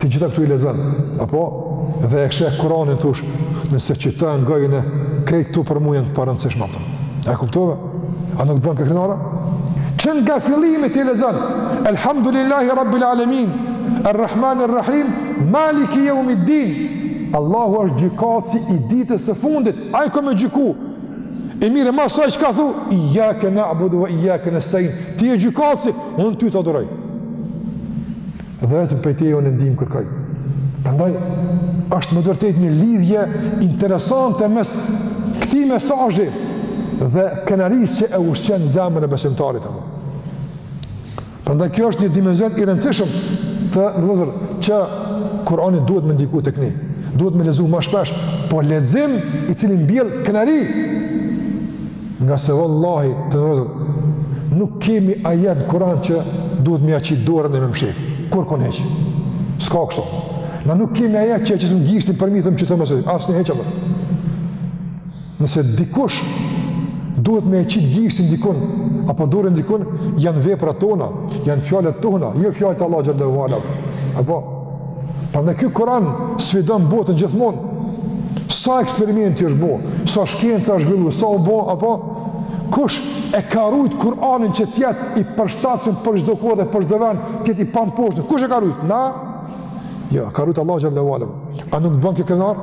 Të gjitha këto i lexon, apo? Dhe e sheh Kuranin, thush, nëse qëta e ngojnë, krejt këto për mu janë të parëndësishme, apo. E kuptove? A nuk të bën kjo krenar, a? Që nga fillimi ti i lexon, Elhamdulillahi Rabbil Alemin, Errahman Errahim, Maliki jeumid-din, Allahu është gjykatësi i ditës së fundit, ai ka me gjyku, E mirë, masanej çka thu, ijjake na'budu, ve ijjake nestain, ti je gjykatësi, unë ty të adhuroj. dhe vetëm prej teje unë ndihmë kërkoj. Prandaj është me të vërtetë një lidhje interesante mes këtij mesazhi dhe krenarisë që e ushqen zemrën e besimtarit apo. Prandaj kjo është një dimension i rëndësishëm, të nderuar vëllezër, që Kurani duhet me ndiku tek ne. Duhet me lexu më shpesh, po lexim i cili mbjell krenari. Ngase vallahi, të nderuar vëllezër, nuk kemi ajet në Kur'an që duhet me ia qit dorën e me mshef. Kurkun hiç. S'ka kështu. Na nuk kemi ajet që e qesim gjishtin përmi, themi qëta mos e. Asnjë hiç. Nëse dikush duhet me e qit gjishtin dikun, apo dorën dikun, janë veprat tona, janë fjalët tona, jo fjalët e Allahut xhele ve ala. Apo, Prandaj ky Kuran sfidon botën gjithmonë. Sa eksperimente është bo, sa shkenca është zhvillu, sa u bo, apo kush e ka rujt Kur'anin që t'jetë i përshtatshëm për çdo kohë dhe për çdo vend, t'jetë i pamposhtun, kush e ka rujt? Na? Jo, e ka rujt Allahu xhele ue ala. A nuk t'bën kjo krenar?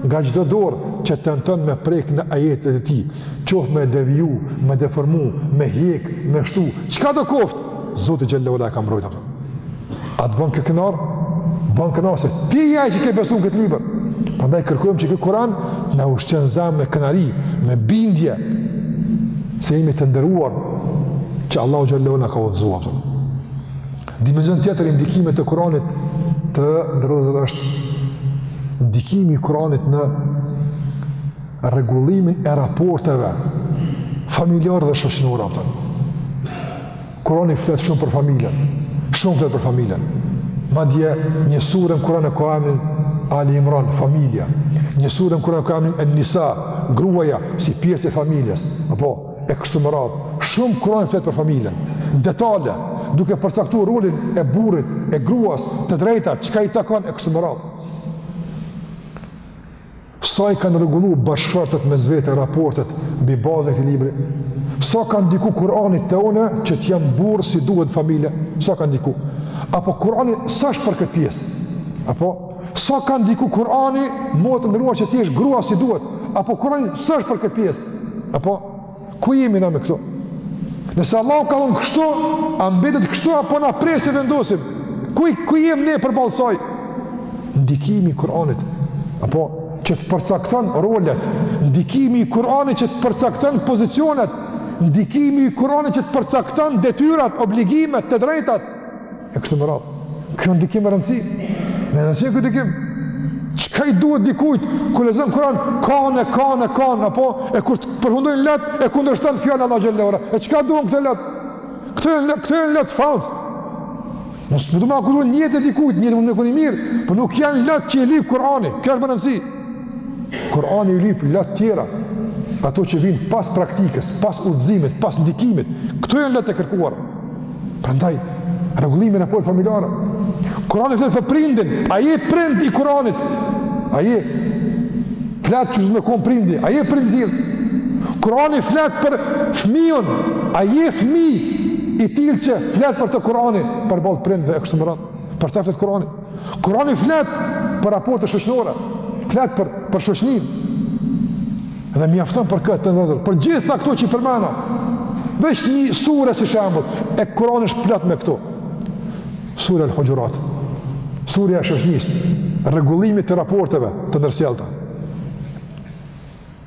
Nga çdo dorë që tenton me prek në ajetet e tij, qoftë me devijue, me deformu, me hjek, me shtu, çkado qoftë, Zoti xhele ue ala e ka rujt. A të bën kjo krenar? Bën krenar se ti je ai që ke besuar këtë libër. Prandaj kërkojmë që ky Kur'an na ushqen zemrën me krenari, me bindje se jemi të nderuar që Allahu xhele ue ala na ka udhëzuar. Dimension tjetër i ndikimit të Kuranit të nderuar është ndikimi i Kuranit në rregullimin e raporteve familjare dhe shoqnore. Kurani flet shumë për familjen, shumë flet për familjen. Madje një sure në Kuran e ka emnin Ali Imran, familja. Një sure në Kuran e ka emnin En Nisa, gruaja, si pjesë e familjes. Apo, e kështu me radhë. Shumë Kurani flet për familjen, detale, duke përcaktu rolin e burrit, e gruas, të drejta, çka i takon, e kështu me radhë. Sa i kanë rregullu bashkëshortët mes vete raportet mbi bazën e këtij libri? Sa ka ndiku Kurani te unë që t'jam burë si duhet në familje? Sa kanë diku? Apo Kurani s'është për këtë pjesë? Apo Sa ka ndiku Kurani, motër e nderuar që t'jesh grua si duhet, apo Kurani s'është për këtë pjesë, apo ku jemi na me këto? Nëse Allahu ka thonë kështu, a mbetet kështu, apo na presi vendosim, ku, ku jemi ne përballë saj? Ndikimi i Kur'anit, apo që të përcakton rolet, ndikimi i Kur'anit që të përcakton pozicionet, ndikimi i Kur'anit që të përcakton detyrat, obligimet, të drejtat, E kështu me radhë. Ky ndikim me rëndësi. Me rëndësi ky ndikim. Çka i duhet dikujt, kur lexon Kuran, kan e kan e kan, apo, e kur përfundojnë lotët, e kundërshton fjalën e Allahut xhele ue ala. E çka duhen këto lot? Këto janë, këto janë lot fals. S'po du me akuzu nijetin e dikujt, nijeti mund me kon i mirë, por po nuk janë lot që i lyp Kurani. Kjo është me rëndësi. Kurani i lyp lot tjera, ato që vijnë pas praktikës, pas udhëzimit, pas ndikimit. Këto janë lotët e kërkuara. Prandaj, rregullimi i raporteve familjare. Kurani flet për prindin, a je prind i Kuranit? A je? Flet qysh me kon prindi, a je prind i tillë? Kurani flet për fmijën, a je fmij i tillë që flet për të Kurani, përballë prindve e kështu me radhë, për ta flet Kurani. Kurani flet për raporte shoqënore, flet për për shoqninë. Dhe mjafton për këtë të ndërtuar. Për gjitha këto që i përmenda, veç një sure si shembull, e Kurani është plot me këto. Sura Al-Hujurat. Surja e shoqënisë, rregullimit të raporteve të ndërsjellta.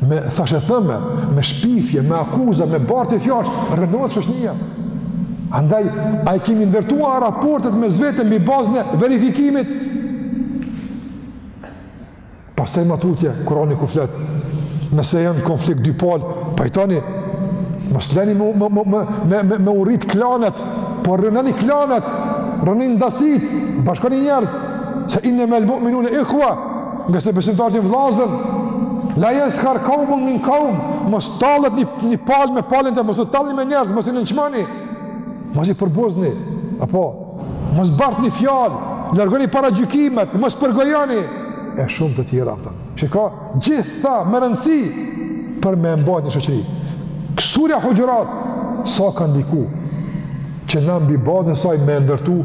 Me thashethëme, me shpifje, me akuza, me bartje fjalësh, rrënohet shoqënia. Andaj a i kemi ndërtuar raportet mes veti mbi bazën e verifikimit. Pastaj më tutje Kurani ku flet, nëse janë konflikt dy palë, pajtoni. Mos leni me me me me me, me u rrit klanet, por rrënoni klanet, rrënoni ndasitë, bashkoni njerëz. Se innama al-mu'minuna ikhwa, Ngase besimtarët janë vllazën, la jeskhar kaumun min kaum, mos tallet një, një palë me palën të, mos u tallni me njerëz, mos i nënçmoni, mos i përbuzni, apo, mos bartni fjalë, largoni paragjykimet, mos përgojoni, e shumë të tjera, apo çka gjitha me rëndësi për me mbajt një shoqëri. Kjo surja Huxhurat, sa ka ndiku, që na mbi bazën e saj me ndërtu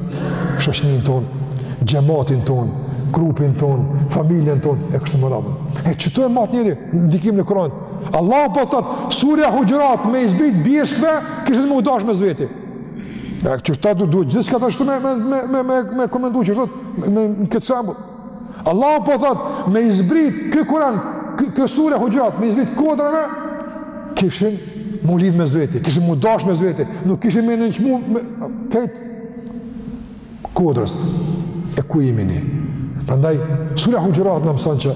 shoqëninë tonë, xhamatin tonë, grupin tonë, familjen tonë e kështu me radhë. E qështu e mat njeri ndikimin e Kur'anit. Allahu po thot, surja Hujurat me i zbrit bjeshkëve, kishin m'u dash mes veti. E qeta duhet diçka ashtu me, me, me, me, me komentu që është, me, me, në këtë shembull. Allahu po thot me i zbrit ky Kur'an, ky, ky sure Hujurat, me i zbrit kodrave, kishin m'u lidh mes veti, kishin m'u dash mes veti, nuk kishin me nënçmu me kët kodrës. E ku jemi ne? Prandaj sure Hujurat na mëson që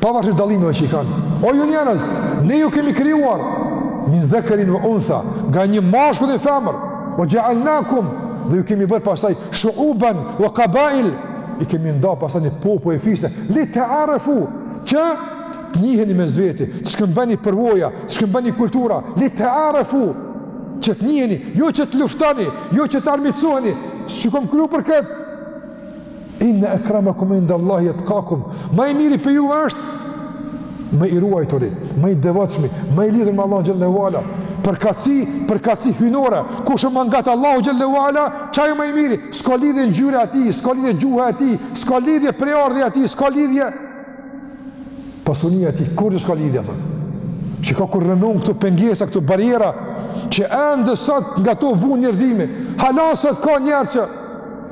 Pavarësisht dallimeve që i kanë. O ju njerëz, ne ju kemi krijuar min dhakarin wa untha, nga një mashkull dhe femër. Wa ja'alnakum dhe ju kemi bërë pastaj shu'uban wa qabail. Ju kemi nda pastaj në popuj e fise. Li ta'arafu që të njiheni mes veti, të shkëmbeni përvoja, të shkëmbeni kultura, li ta'arafu, që të njiheni, jo që të luftoni, jo që të armiqësoheni, s'ju kom kriju për këtë, Inna akramakum inda Allahi atqakum. Më i miri prej jush është më i ruajturi, më i devotshmi, më i lidhur me Allahun xhalla wa ala. Përkatësi, përkatësi hyjnore, kush është më ngat Allahut xhalla wa ala, qaj më i miri, s'ka lidhje ngjyra e tij, s'ka lidhje gjuha e tij, s'ka lidhje prejardhja e tij, s'ka lidhje pasunia e tij, kurgjë s'ka lidhje ato. Qe ka kur rrënon këto pengesa, këto barriera që ende sot nga to vun njerëzimi. Hala sot ka njerëz që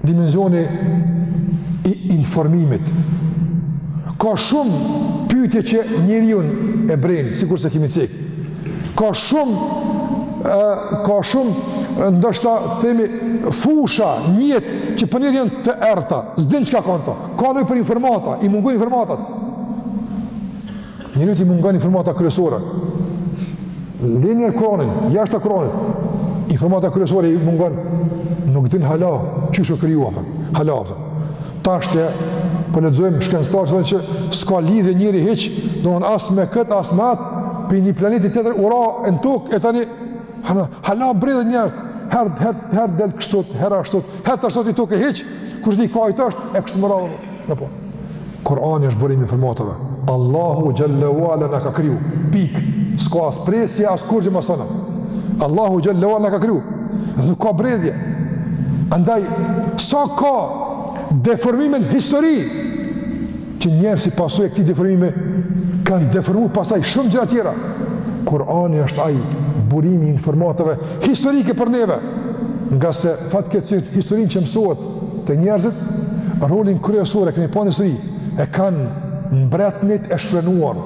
Dimenzioni i informimit. Ka shumë pyetje që njeriun e brejnë, sikurse kemi cek. Ka shumë ë ka shumë ndoshta themi fusha në jetë që për njeriun janë të errta, s'din çka ka në to. Ka nevojë për informata, i mungojnë informatat. Njeriut i mungon informata kryesore. Lini njëherë Kuranin, jashtë Kuranit, informata kryesore i mungon, nuk din hala, qysh u krijua, hala, dhe. Tash po lexojmë shkencëtarë që dhe që s'ka lidhje njeriu hiç, domethënë as me këtë, as me atë, pi një planetit tjetër u ra në tokë, e tani, hala, hala bredhin njerëzit, herë, herë, herë del kështu, herë ashtu, herë tash thotë i tokës hiç, kush e di kahit është, e kështu me radhë, Apo, Kurani është burim i informatave. Allahu xhelle ve ala na ka kriju. Pikë, s'ka as presje, as kurgja më shumë. Allahu xhelle ve ala na ka kriju. Dhe nuk ka bredhje. Andaj, sa ka deformime në histori, që njerëzit pasojë e këtij deformimi, kanë deformu pastaj shumë gjëra tjera. Kurani është ai burimi i informatave historike për neve. Ngase fatkeqësisht historinë që mësohet Te njerëzit, rolin kryesor e keni pa në histori, e kanë mbretnit e shfrenuar,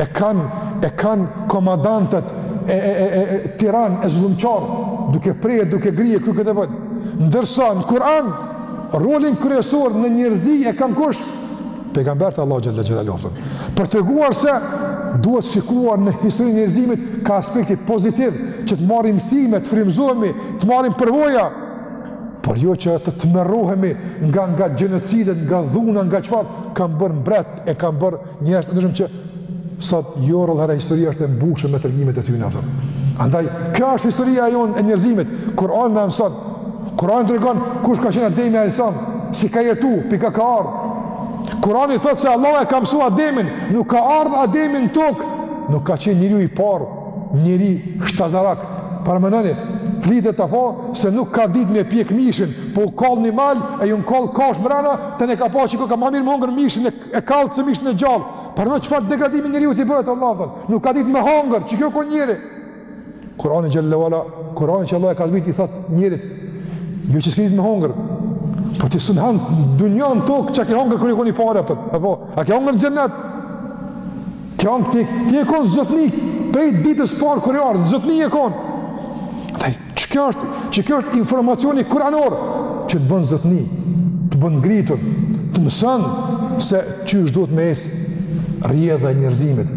e kanë, e kanë komandantët e, e, e, e, e tiranë e zullumqarë, duke pre, duke gri, ky këtë vend. Ndërsa, në Kur'an, rolin kryesor në njerëzi e kanë kush? Pejgamberët e Allahut xhelle xhelaluhu. Për treguar se duhet shikuar në historinë e njerëzimit ka aspekti pozitiv që të marrim mësime, të frymëzohemi, të marrim përvoja por jo që të tmerrohemi nga nga gjenocidet, nga dhuna, nga çfarë kanë bërë mbretër e kanë bërë njerëz të ndryshëm që sot jo rrallëherë historia është e mbushur me tregimet e tyre ato. Andaj kjo është historia jonë e njerëzimit. Kur'ani na mëson. Kur'ani tregon kush ka qenë Ademi alejhi selam, si ka jetu, pi ka ka ardh. Kur'ani thotë se Allah e ka mësu Ademin, nuk ka ardh Ademi në tokë, nuk ka qenë njeriu i parë njeri shtazarak, paramendoni, flitet të po, se nuk ka dit me pjek mishin, po u kall një mal, e janë kall kafshët mrena, tani ka pa që ka ma mirë me hongër mishin e kallt se mishin e gjallë, paramendoni çfarë degradimi njeriut i bëhet, Allah, nuk ka dit me hongër, që kjo ko njeri, Kurani xhelle ve ala, Kurani që Allah e ka zbit, i thotë njeriut, jo që s'ke dit me hongër, po ti s'un hangë, dunjan tokë që ke hongër kërë i koni pare, apo, a ke hongër në xhennet, Ke konë ti, ti je konë zotni, prej ditës parë kur ke ardhë, zotni je konë. Taj, qeky është, qeky është informacioni kuranor, që të bën zotni, të bën ngritun, të mëson se qysh duhet me ecë rrjedha e njerëzimit.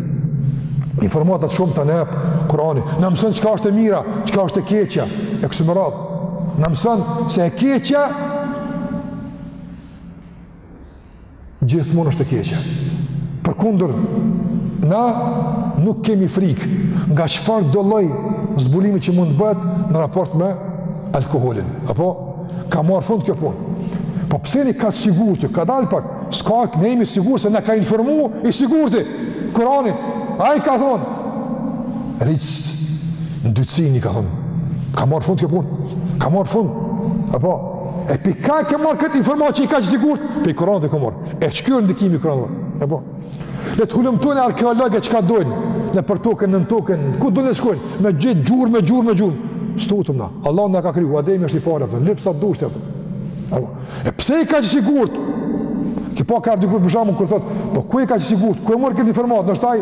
Informatat shumë të nep Kurani, na mëson çka është e mira, çka është e keqja, e kështu me radhë. Na mëson se e keqja, gjithmonë është e keqe. Përkundër, na nuk kemi frikë nga çfarëdo lloj zbulimi që mund të bëhet në raport me alkoholin. Apo, ka marrë fund kjo punë. Po pse jeni kaq të sigurt, kadal pak, s'ka, na jemi sigurt se na ka informu i sigurti, Kurani, ai ka thonë, rixhs, ndytësi ka thonë, ka marrë fund kjo punë, ka marrë fund, apo, E pi ka ke marrë këtë informatë që je kaq i sigurt? Pi Kuranit e kam marrë. E qeky ndikimi i Kuranit? E po. Le të hulumtojnë arkeologët çka dojnë nëpër tokë, nën tokë, ku dojnë shkojnë? Me gjetë gjurmë, me gjurmë, me gjurmë. S'tutem na. Allahu na ka kriju, Ademi është i pari, për, lyp sa të dush, e po. E pse je kaq i sigurt? Ti po ka dikur për shkakun kur thot, po ku je kaq i sigurt? Ku e more këtë informatë? Do të thaj,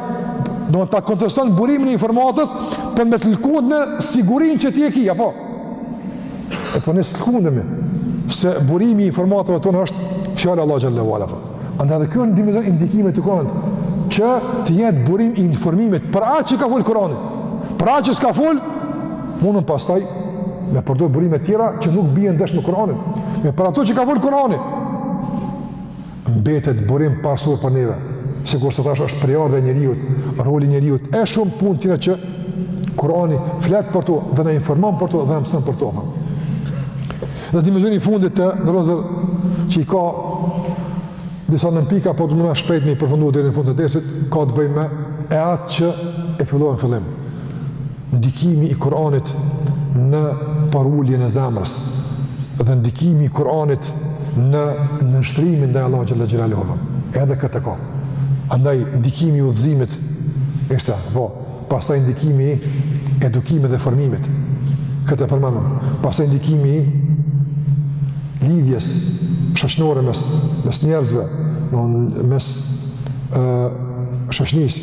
do ta konteston burimin e informatës për me të lëkundë në sigurinë që ti e ke, apo? E po ne s'lëkundemi, se burimi i informatave tona është fjala e Allahut xhalla wa ala. Andaj edhe ky një dimension i ndikimit të Kuranit, që të jetë burim i informimit për atë që ka fol Kurani, për atë që s'ka fol, munden pastaj me përdorë burime tjera që nuk bien ndesh me Kuranin, ama për ato që ka full Koranit. mbetet burim parësor për neve, sikurse thash është prejardhja e njeriut, roli i njeriut, e shumë punë tjera që Kurani flet për to dhe na informon për to dhe na mëson për to. Dhe dimenzioni i fundit, të nderuar vëllezër, që i ka disa nënpika, po munona shpejt me i përfundu deri në fund të dersit, ka të bëjë me atë që e fillova në fillim. Ndikimi i Kur'anit në përuljen e zemrës dhe ndikimi i Kur'anit në nënshtrimin ndaj Allahut xhalla xhelaluhu. Edhe këtë ka. Andaj ndikimi i udhëzimit ishte, po, pastaj ndikimi i edukimit dhe formimit. Këtë përmendëm. Pastaj ndikimi i lidhjes shoqënore mes mes njerëzve, domthonë mes ë shoqënisë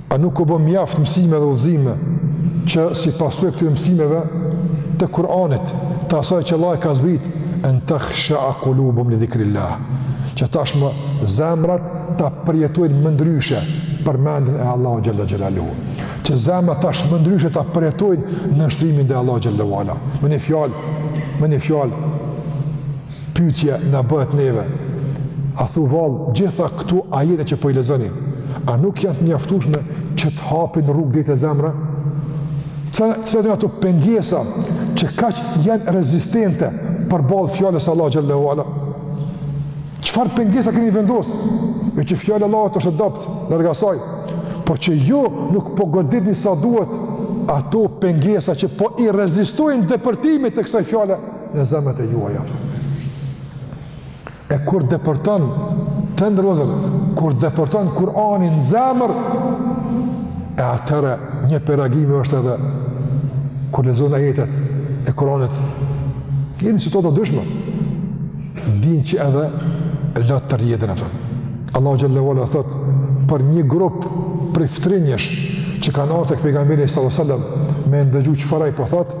A nuk u bënë mjaft mësime dhe udhëzime që si pasojë e këtyre mësimeve të Kur'anit, të asaj që Allahu e ka zbrit, en takhsha qulubuhum li dhikrillah. Që tashmë zemrat ta përjetojnë më ndryshe përmendjen e Allahut xhalla xhelaluhu. Që zemrat tash më ndryshe ta përjetojnë nënshtrimin ndaj Allahut xhalla wa ala. Me një fjalë, me një fjalë Pyetja na bëhet neve, a thu vallë gjitha këto ajete që po i lexoni, a nuk janë të mjaftueshme që të hapin rrugë deri te zemra? Cilat janë ato pengesa që kaq janë rezistente përballë fjalës së Allahut xhelle ue ala? Çfarë pengesa keni vendosur? Jo që fjala e Allahut është e dobët, në vlerë të saj, po që ju nuk po goditni sa duhet ato pengesa që po i rezistojnë depërtimit të kësaj fjale, në zemrat e juaja. E kur depërton të nderuar vëllezër, kur depërton Kur'ani në zemër, e atëherë një prej reagimi është edhe kur lexon ajetet e Kur'anit, jemi si të ndryshme, din që edhe lotët të rrjedhin e përën. Allahu xhelle ue ala thotë për një grup priftrinjësh që kanë ardhë tek pejgamberi sallallahu sallam me ndëgju çfarë ai po thotë,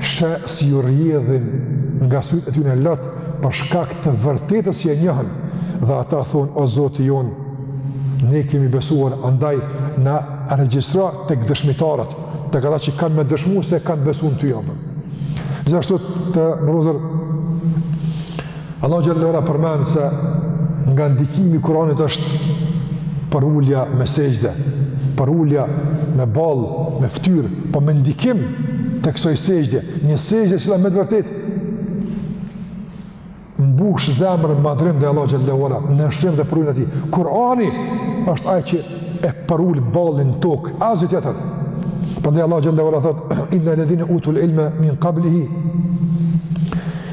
Sheh si ju rrjedhin nga sytë e tyne lot, për shkak të vërtetës që e njohën, dhe ata thonë, o Zoti jonë, ne kemi besuar, andaj na regjistro tek dëshmitarët, tek ata që kanë me dëshmu se kanë besu në ty, apë. Gjithashtu të nderuar vëllezër, Allahu xhelle ue ala përmend se nga ndikimi i Kuranit është përulja me sexhde, përulja me ballë, me fytyrë, po me ndikim të kësaj sexhdeje, një sexhde e cila me të vërtetë mbush zemrën madhërim ndaj Allahut xhelle ue ala, nënshtrim dhe përulje ndaj tij. Kurani është ai që e përul ballin në tokë, asgjë tjetër. Prandaj Allahu xhelle ue ala thotë inna ladhina utul ilma min qablihi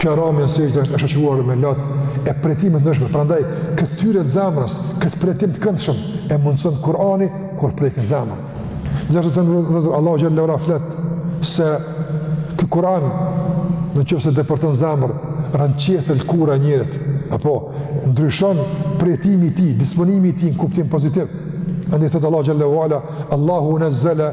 Kjo ramje në sexhde e shoqëruar me lot e përjetime të ndryshme. Prandaj këtyre të zemrës, këtë përjetim të këndshëm e mundëson Kur'ani kur prek në zemër. Gjithashtu të nderuar vëllezër, Allahu xhelle ue ala flet se ky Kur'an në qoftë se depërton në zemër, rrënqethet lëkura e njeriut, apo ndryshon përjetimi i tij, disponimi i tij në kuptim pozitiv. Andaj thotë Allahu xhelle ue ala, Allahu nazzala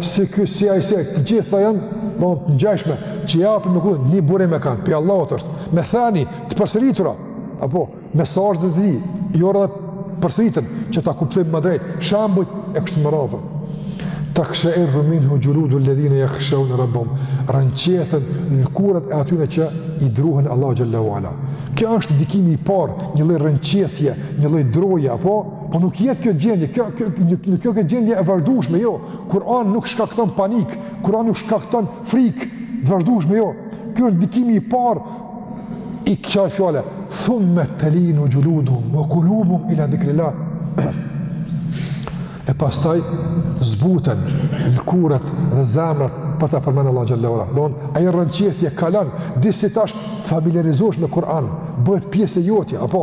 si ky si ai si ai të gjitha janë do të ngjashme që japin me kuptu një burim e kanë prej Allahut është me thënie të përsëritura apo mesazhet e tij jo rrallë përsëriten që ta kuptojmë ma drejt shembujt e kështu me radhë takshairru minhu xhuludu ledhine jakhshaune rabbehum rrënqethen lëkurat e atyre që i druhen Allah xhelle ue ala ky është ndikimi i parë një lloj rrënqethje një lloj droje apo Po nuk jet kjo gjendje, kjo, kjo, kjo, kjo, kjo, kjo gjendje e vazhdushme, jo. Kur'an nuk shkakton panik, Kur'an nuk shkakton frikë, të vazhdushme, jo. Kjo është ndikimi i parë i kësaj fjale. Thumme telinu xhuluduhum ue kulubuhum ila dhikrilah. e pastaj zbuten lëkurat dhe zemrat për ta përmend Allah xhelle ue ala. Don, ajo rrënqethje kalon, disi tash familiarizohesh me Kur'an, bëhet pjesë e jotja, apo?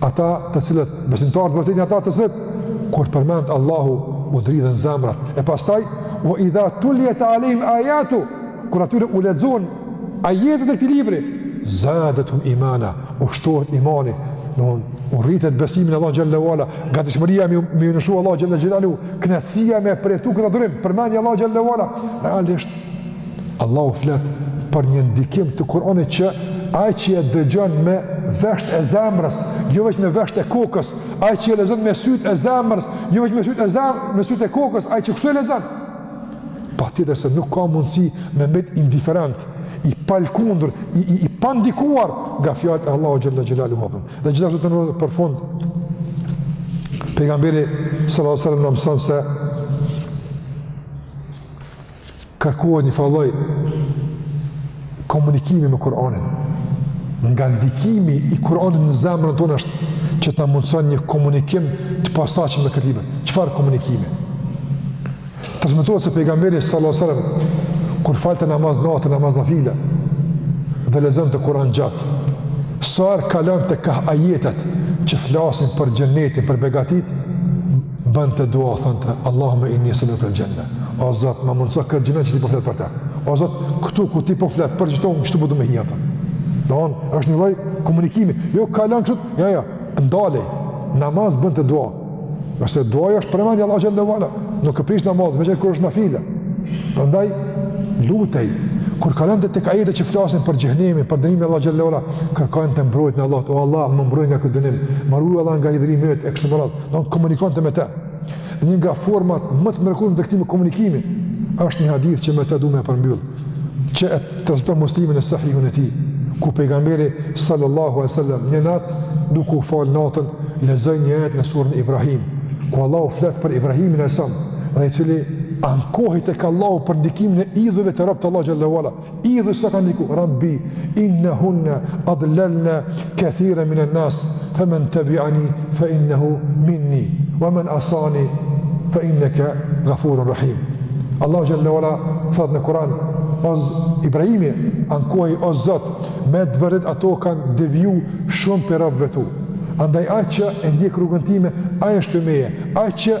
ata të cilët besimtarët e vërtetë ata të cilët kur përmendet Allahu u dridhen zemrat. E pastaj ue idha tulijet alejhim ajatuhu kur atyre u lexohen ajetet e këtij libri zadethum imana u shtohet imani don u rritet besimi në Allah xhelle ue ala gatishmëria me iu nënshtru Allah xhelle xhelaluhu knaqsia me përjetu këtë durim përmendja Allah xhelle ue ala realisht Allahu flet për një ndikim të Kur'anit që ai që e dëgjon me vesht e zemrës, jo vetëm me vesht e kokës, ai që e lexon me syt e zemrës, jo vetëm me syt e zemrës, me syt e kokës, ai që kështu e lexon. Patjetër se nuk ka mundësi me mbet indiferent, i palkundur, i i, i pandikuar nga fjalët e Allahu xhelle xhelaluhu apo. Dhe gjithashtu të nderuar për fund. Pejgamberi sallallahu alajhi wasallam na mëson se kërkohet njëfarë lloj komunikimi me Kur'anin. Nga ndikimi i Kur'anit në zemrën tonë është që të na mundëson një komunikim të pasaqen me këtë libër. Çfarë komunikimi? Transmetohet se pejgamberi sallallahu alajhi wasallam kur falte namaz nate namaz nafile dhe lexonte Kur'an gjatë sa herë kalonte kah ajetet që flasin për xhenetin, për begatitë bënte dua thonte Allahumma inni as'aluka al-janna. O Zot, më mundso këtë xhenet që ti po flet për të. O Zot, këtu ku ti po flet për çdo kështu po du me hi aty. Don, është një lloj komunikimi. Jo kalon kështu, jo jo, ndalej. Në namaz bënte dua. Se duaja është përmendja e Allahut xhelle ue ala, nuk e prish namaz, veçse kur është nafile. Prandaj lutej kur kalonte tek ajete që flasin për xhehenemin, për dënimin e Allahut xhelle ue ala, kërkonte mbrojtjen e Allahut, o Allah, më mbroj nga ky dënim. Mbroj Allah nga hidhërimi yt e kështu me radhë. Don komunikonte me të. Një nga format më të mrekullueshme të këtij komunikimi, është një hadith që me të du me përmbyll, që e transmeton Muslimi në sahihun e tij, ku pejgamberi sallallahu alajhi wasallam një natë, duke u falë natën, lexoi një ajet në surën Ibrahim, ku Allahu flet për Ibrahimin alejhi selam, dhe i cili ankohet tek Allahu për ndikimin e idhujve te robtë e Allah xhelle Idhë së kanë diku, rabbi, inna hunna, adlelna, kethiren minen nas, fe men tebiani, fe inna hu minni, wa men asani, fe inneke gafurun rahim. Allahu xhelle ve ala thot në Kuran, o Ibrahimi, ankohej o Zot, me të vërtetë ato kanë deviju shumë prej robëve tu. Andaj ai që e ndjek rrugën time, ai është prej meje, ai që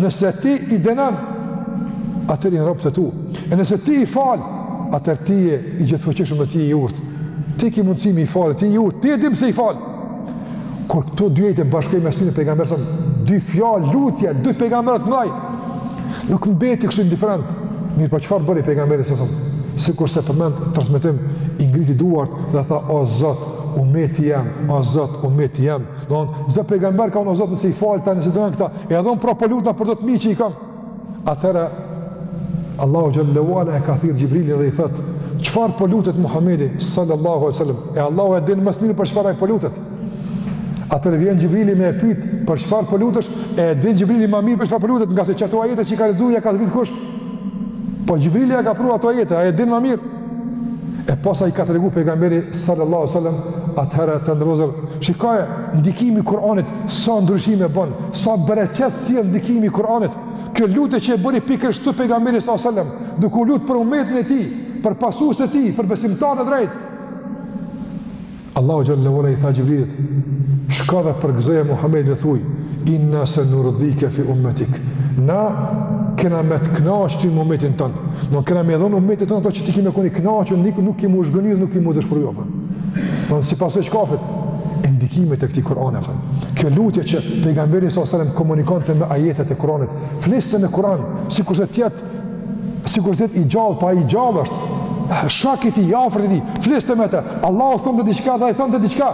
nëse ti i dënon, atëherë janë robët e tu. E nëse ti i falë, atëherë ti je i gjithëfuqishëm dhe ti je i urtë. Ti ki mundësi me i falë, ti i urtë, ti e din pse i fal. Kur këto dy ajete i bashkoi mes tyne pejgamberi sa selam, dy fjalë lutje, dy pejgamberët e mdhaj. Nuk mbeti kështu indiferent. Mirëpo çfarë bëri pejgamberi sa selam? Sikurse përmend transmetimi i ngriti duart dhe tha o Zot, umeti jem, o Zot, umeti jem. Don, çdo pejgamber ka thonë Zot nëse i fal tani se do këta. Edhe unë pra po lutna për do t'mi që i kam. Atëherë Allahu xhallahu ala e ka thirr Xhibrilin dhe i thot, çfarë po lutet Muhamedi sallallahu alaihi wasallam? E Allahu e din më së miri për çfarë ai po lutet. Atëherë vjen Xhibrili me e pyet për çfarë po lutesh? E din Xhibrili më mirë për çfarë po lutet, ngase qato ajete që ka lexuar ja ka dhënë kush? Po Xhibrili ja ka pru ato ajete, ai e din më mirë. E pasi i ka tregu pejgamberi sallallahu sallam, atëherë të nderuar vëllezër, shikoje ndikimin e Kur'anit, sa ndryshime bën, sa bereqet sjell ndikimi i Kur'anit, kjo lutje që e bëri pikërisht pejgamberi sallallahu sallam, duke u lutë për umetin e tij, për pasuesit e tij, për besimtarët e drejtë. Allahu xhallahu ala i tha Xhibrilit, "Shko dhe përgëzoje Muhamedin dhe thuaj: Inna se nurdhike fi ummetik." Na kena me të kënaqë ty n'umetin tënd. Na kena me i dhënë umetit tënd ato që ti ki me kon i kënaqun, nuk ki me u zhgënjy, nuk ki me u dëshpëru. Po si pasojë e çkafit? E ndikimit të këtij Kur'ani apo. Kjo lutje që pejgamberi sa selam komunikonte me ajetet e Kur'anit, fliste me Kur'an, sikurse të jetë sikur të jetë i gjallë, po i gjallë është. Shok i tij, i afërt i tij, fliste me të. Allahu thonte diçka dhe ai thonte diçka.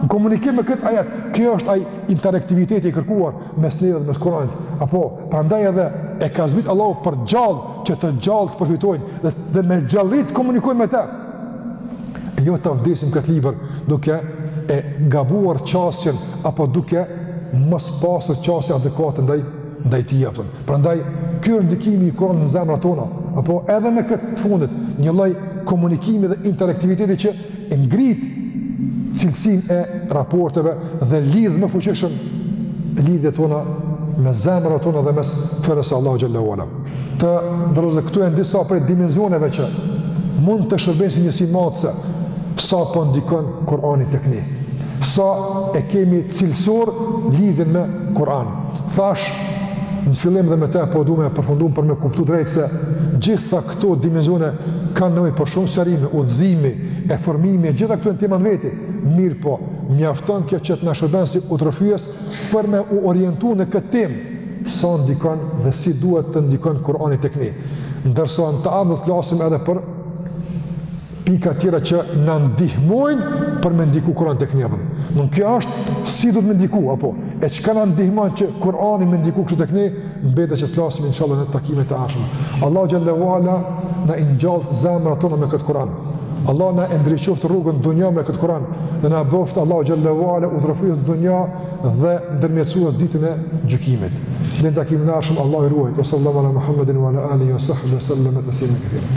Në komunikim me këtë ajet, kjo është ai interaktiviteti i kërkuar mes neve dhe mes Kuranit. Apo, prandaj edhe e ka zbrit Allahu për gjallë që të gjallët të përfitojnë dhe, dhe me gjallëri të komunikojnë me të. E jo ta vdesim këtë libër duke e gabuar qasjen apo duke mos pasur qasje adekuate ndaj ndaj tij apo. Prandaj ky është ndikimi i Kur'anit në zemrat tona, apo edhe me këtë të fundit, një lloj komunikimi dhe interaktiviteti që e ngrit cilësinë e raporteve dhe lidh më fuqishëm lidhjet tona me zemrat tona dhe mes Fjalës së Allahut xhallahu ala. Të ndërozë këtu janë disa prej dimensioneve që mund të shërbejnë si njësi matëse sa po ndikon Kurani tek ne. Sa e kemi cilësor lidhjen me Kuran. Thash, në fillim dhe me te po du me përfundu për me kuptu drejtë se gjitha këto dimensione kanë nevojë për shumë shërimi, udhëzimi, e formimi, gjitha këto janë tema n'veti. Mirëpo, mjafton kjo që të na shërben si udhërrëfyes për me u orientu në këtë temë, sa ndikon dhe si duhet të ndikon Kurani tek ne. Ndërsa në të ardhmen do t'flasim edhe për pika tjera që na ndihmojnë për me ndiku Kurani tek neve. Nuk kjo është si duhet me ndiku, apo, e çka na ndihmon që Kurani me ndiku kështu tek ne, Mbetet që të flasim inshallah në takimet e ardhshme. Allahu xhalla wa ala na i ngjalltë zemrat tona me këtë Kur'an. Allah na e ndriçoftë rrugën n'dunja me këtë Kur'an dhe na bëftë Allah xhalla wa ala udhërrëfyes n'dunja dhe ndërmjetësues ditën e gjykimit. Deri në takimin e ardhshëm Allahu ju ruajt. Wa sallallahu ala Muhammedin wa ala alihi wa sahbihi sallam taslima kathira.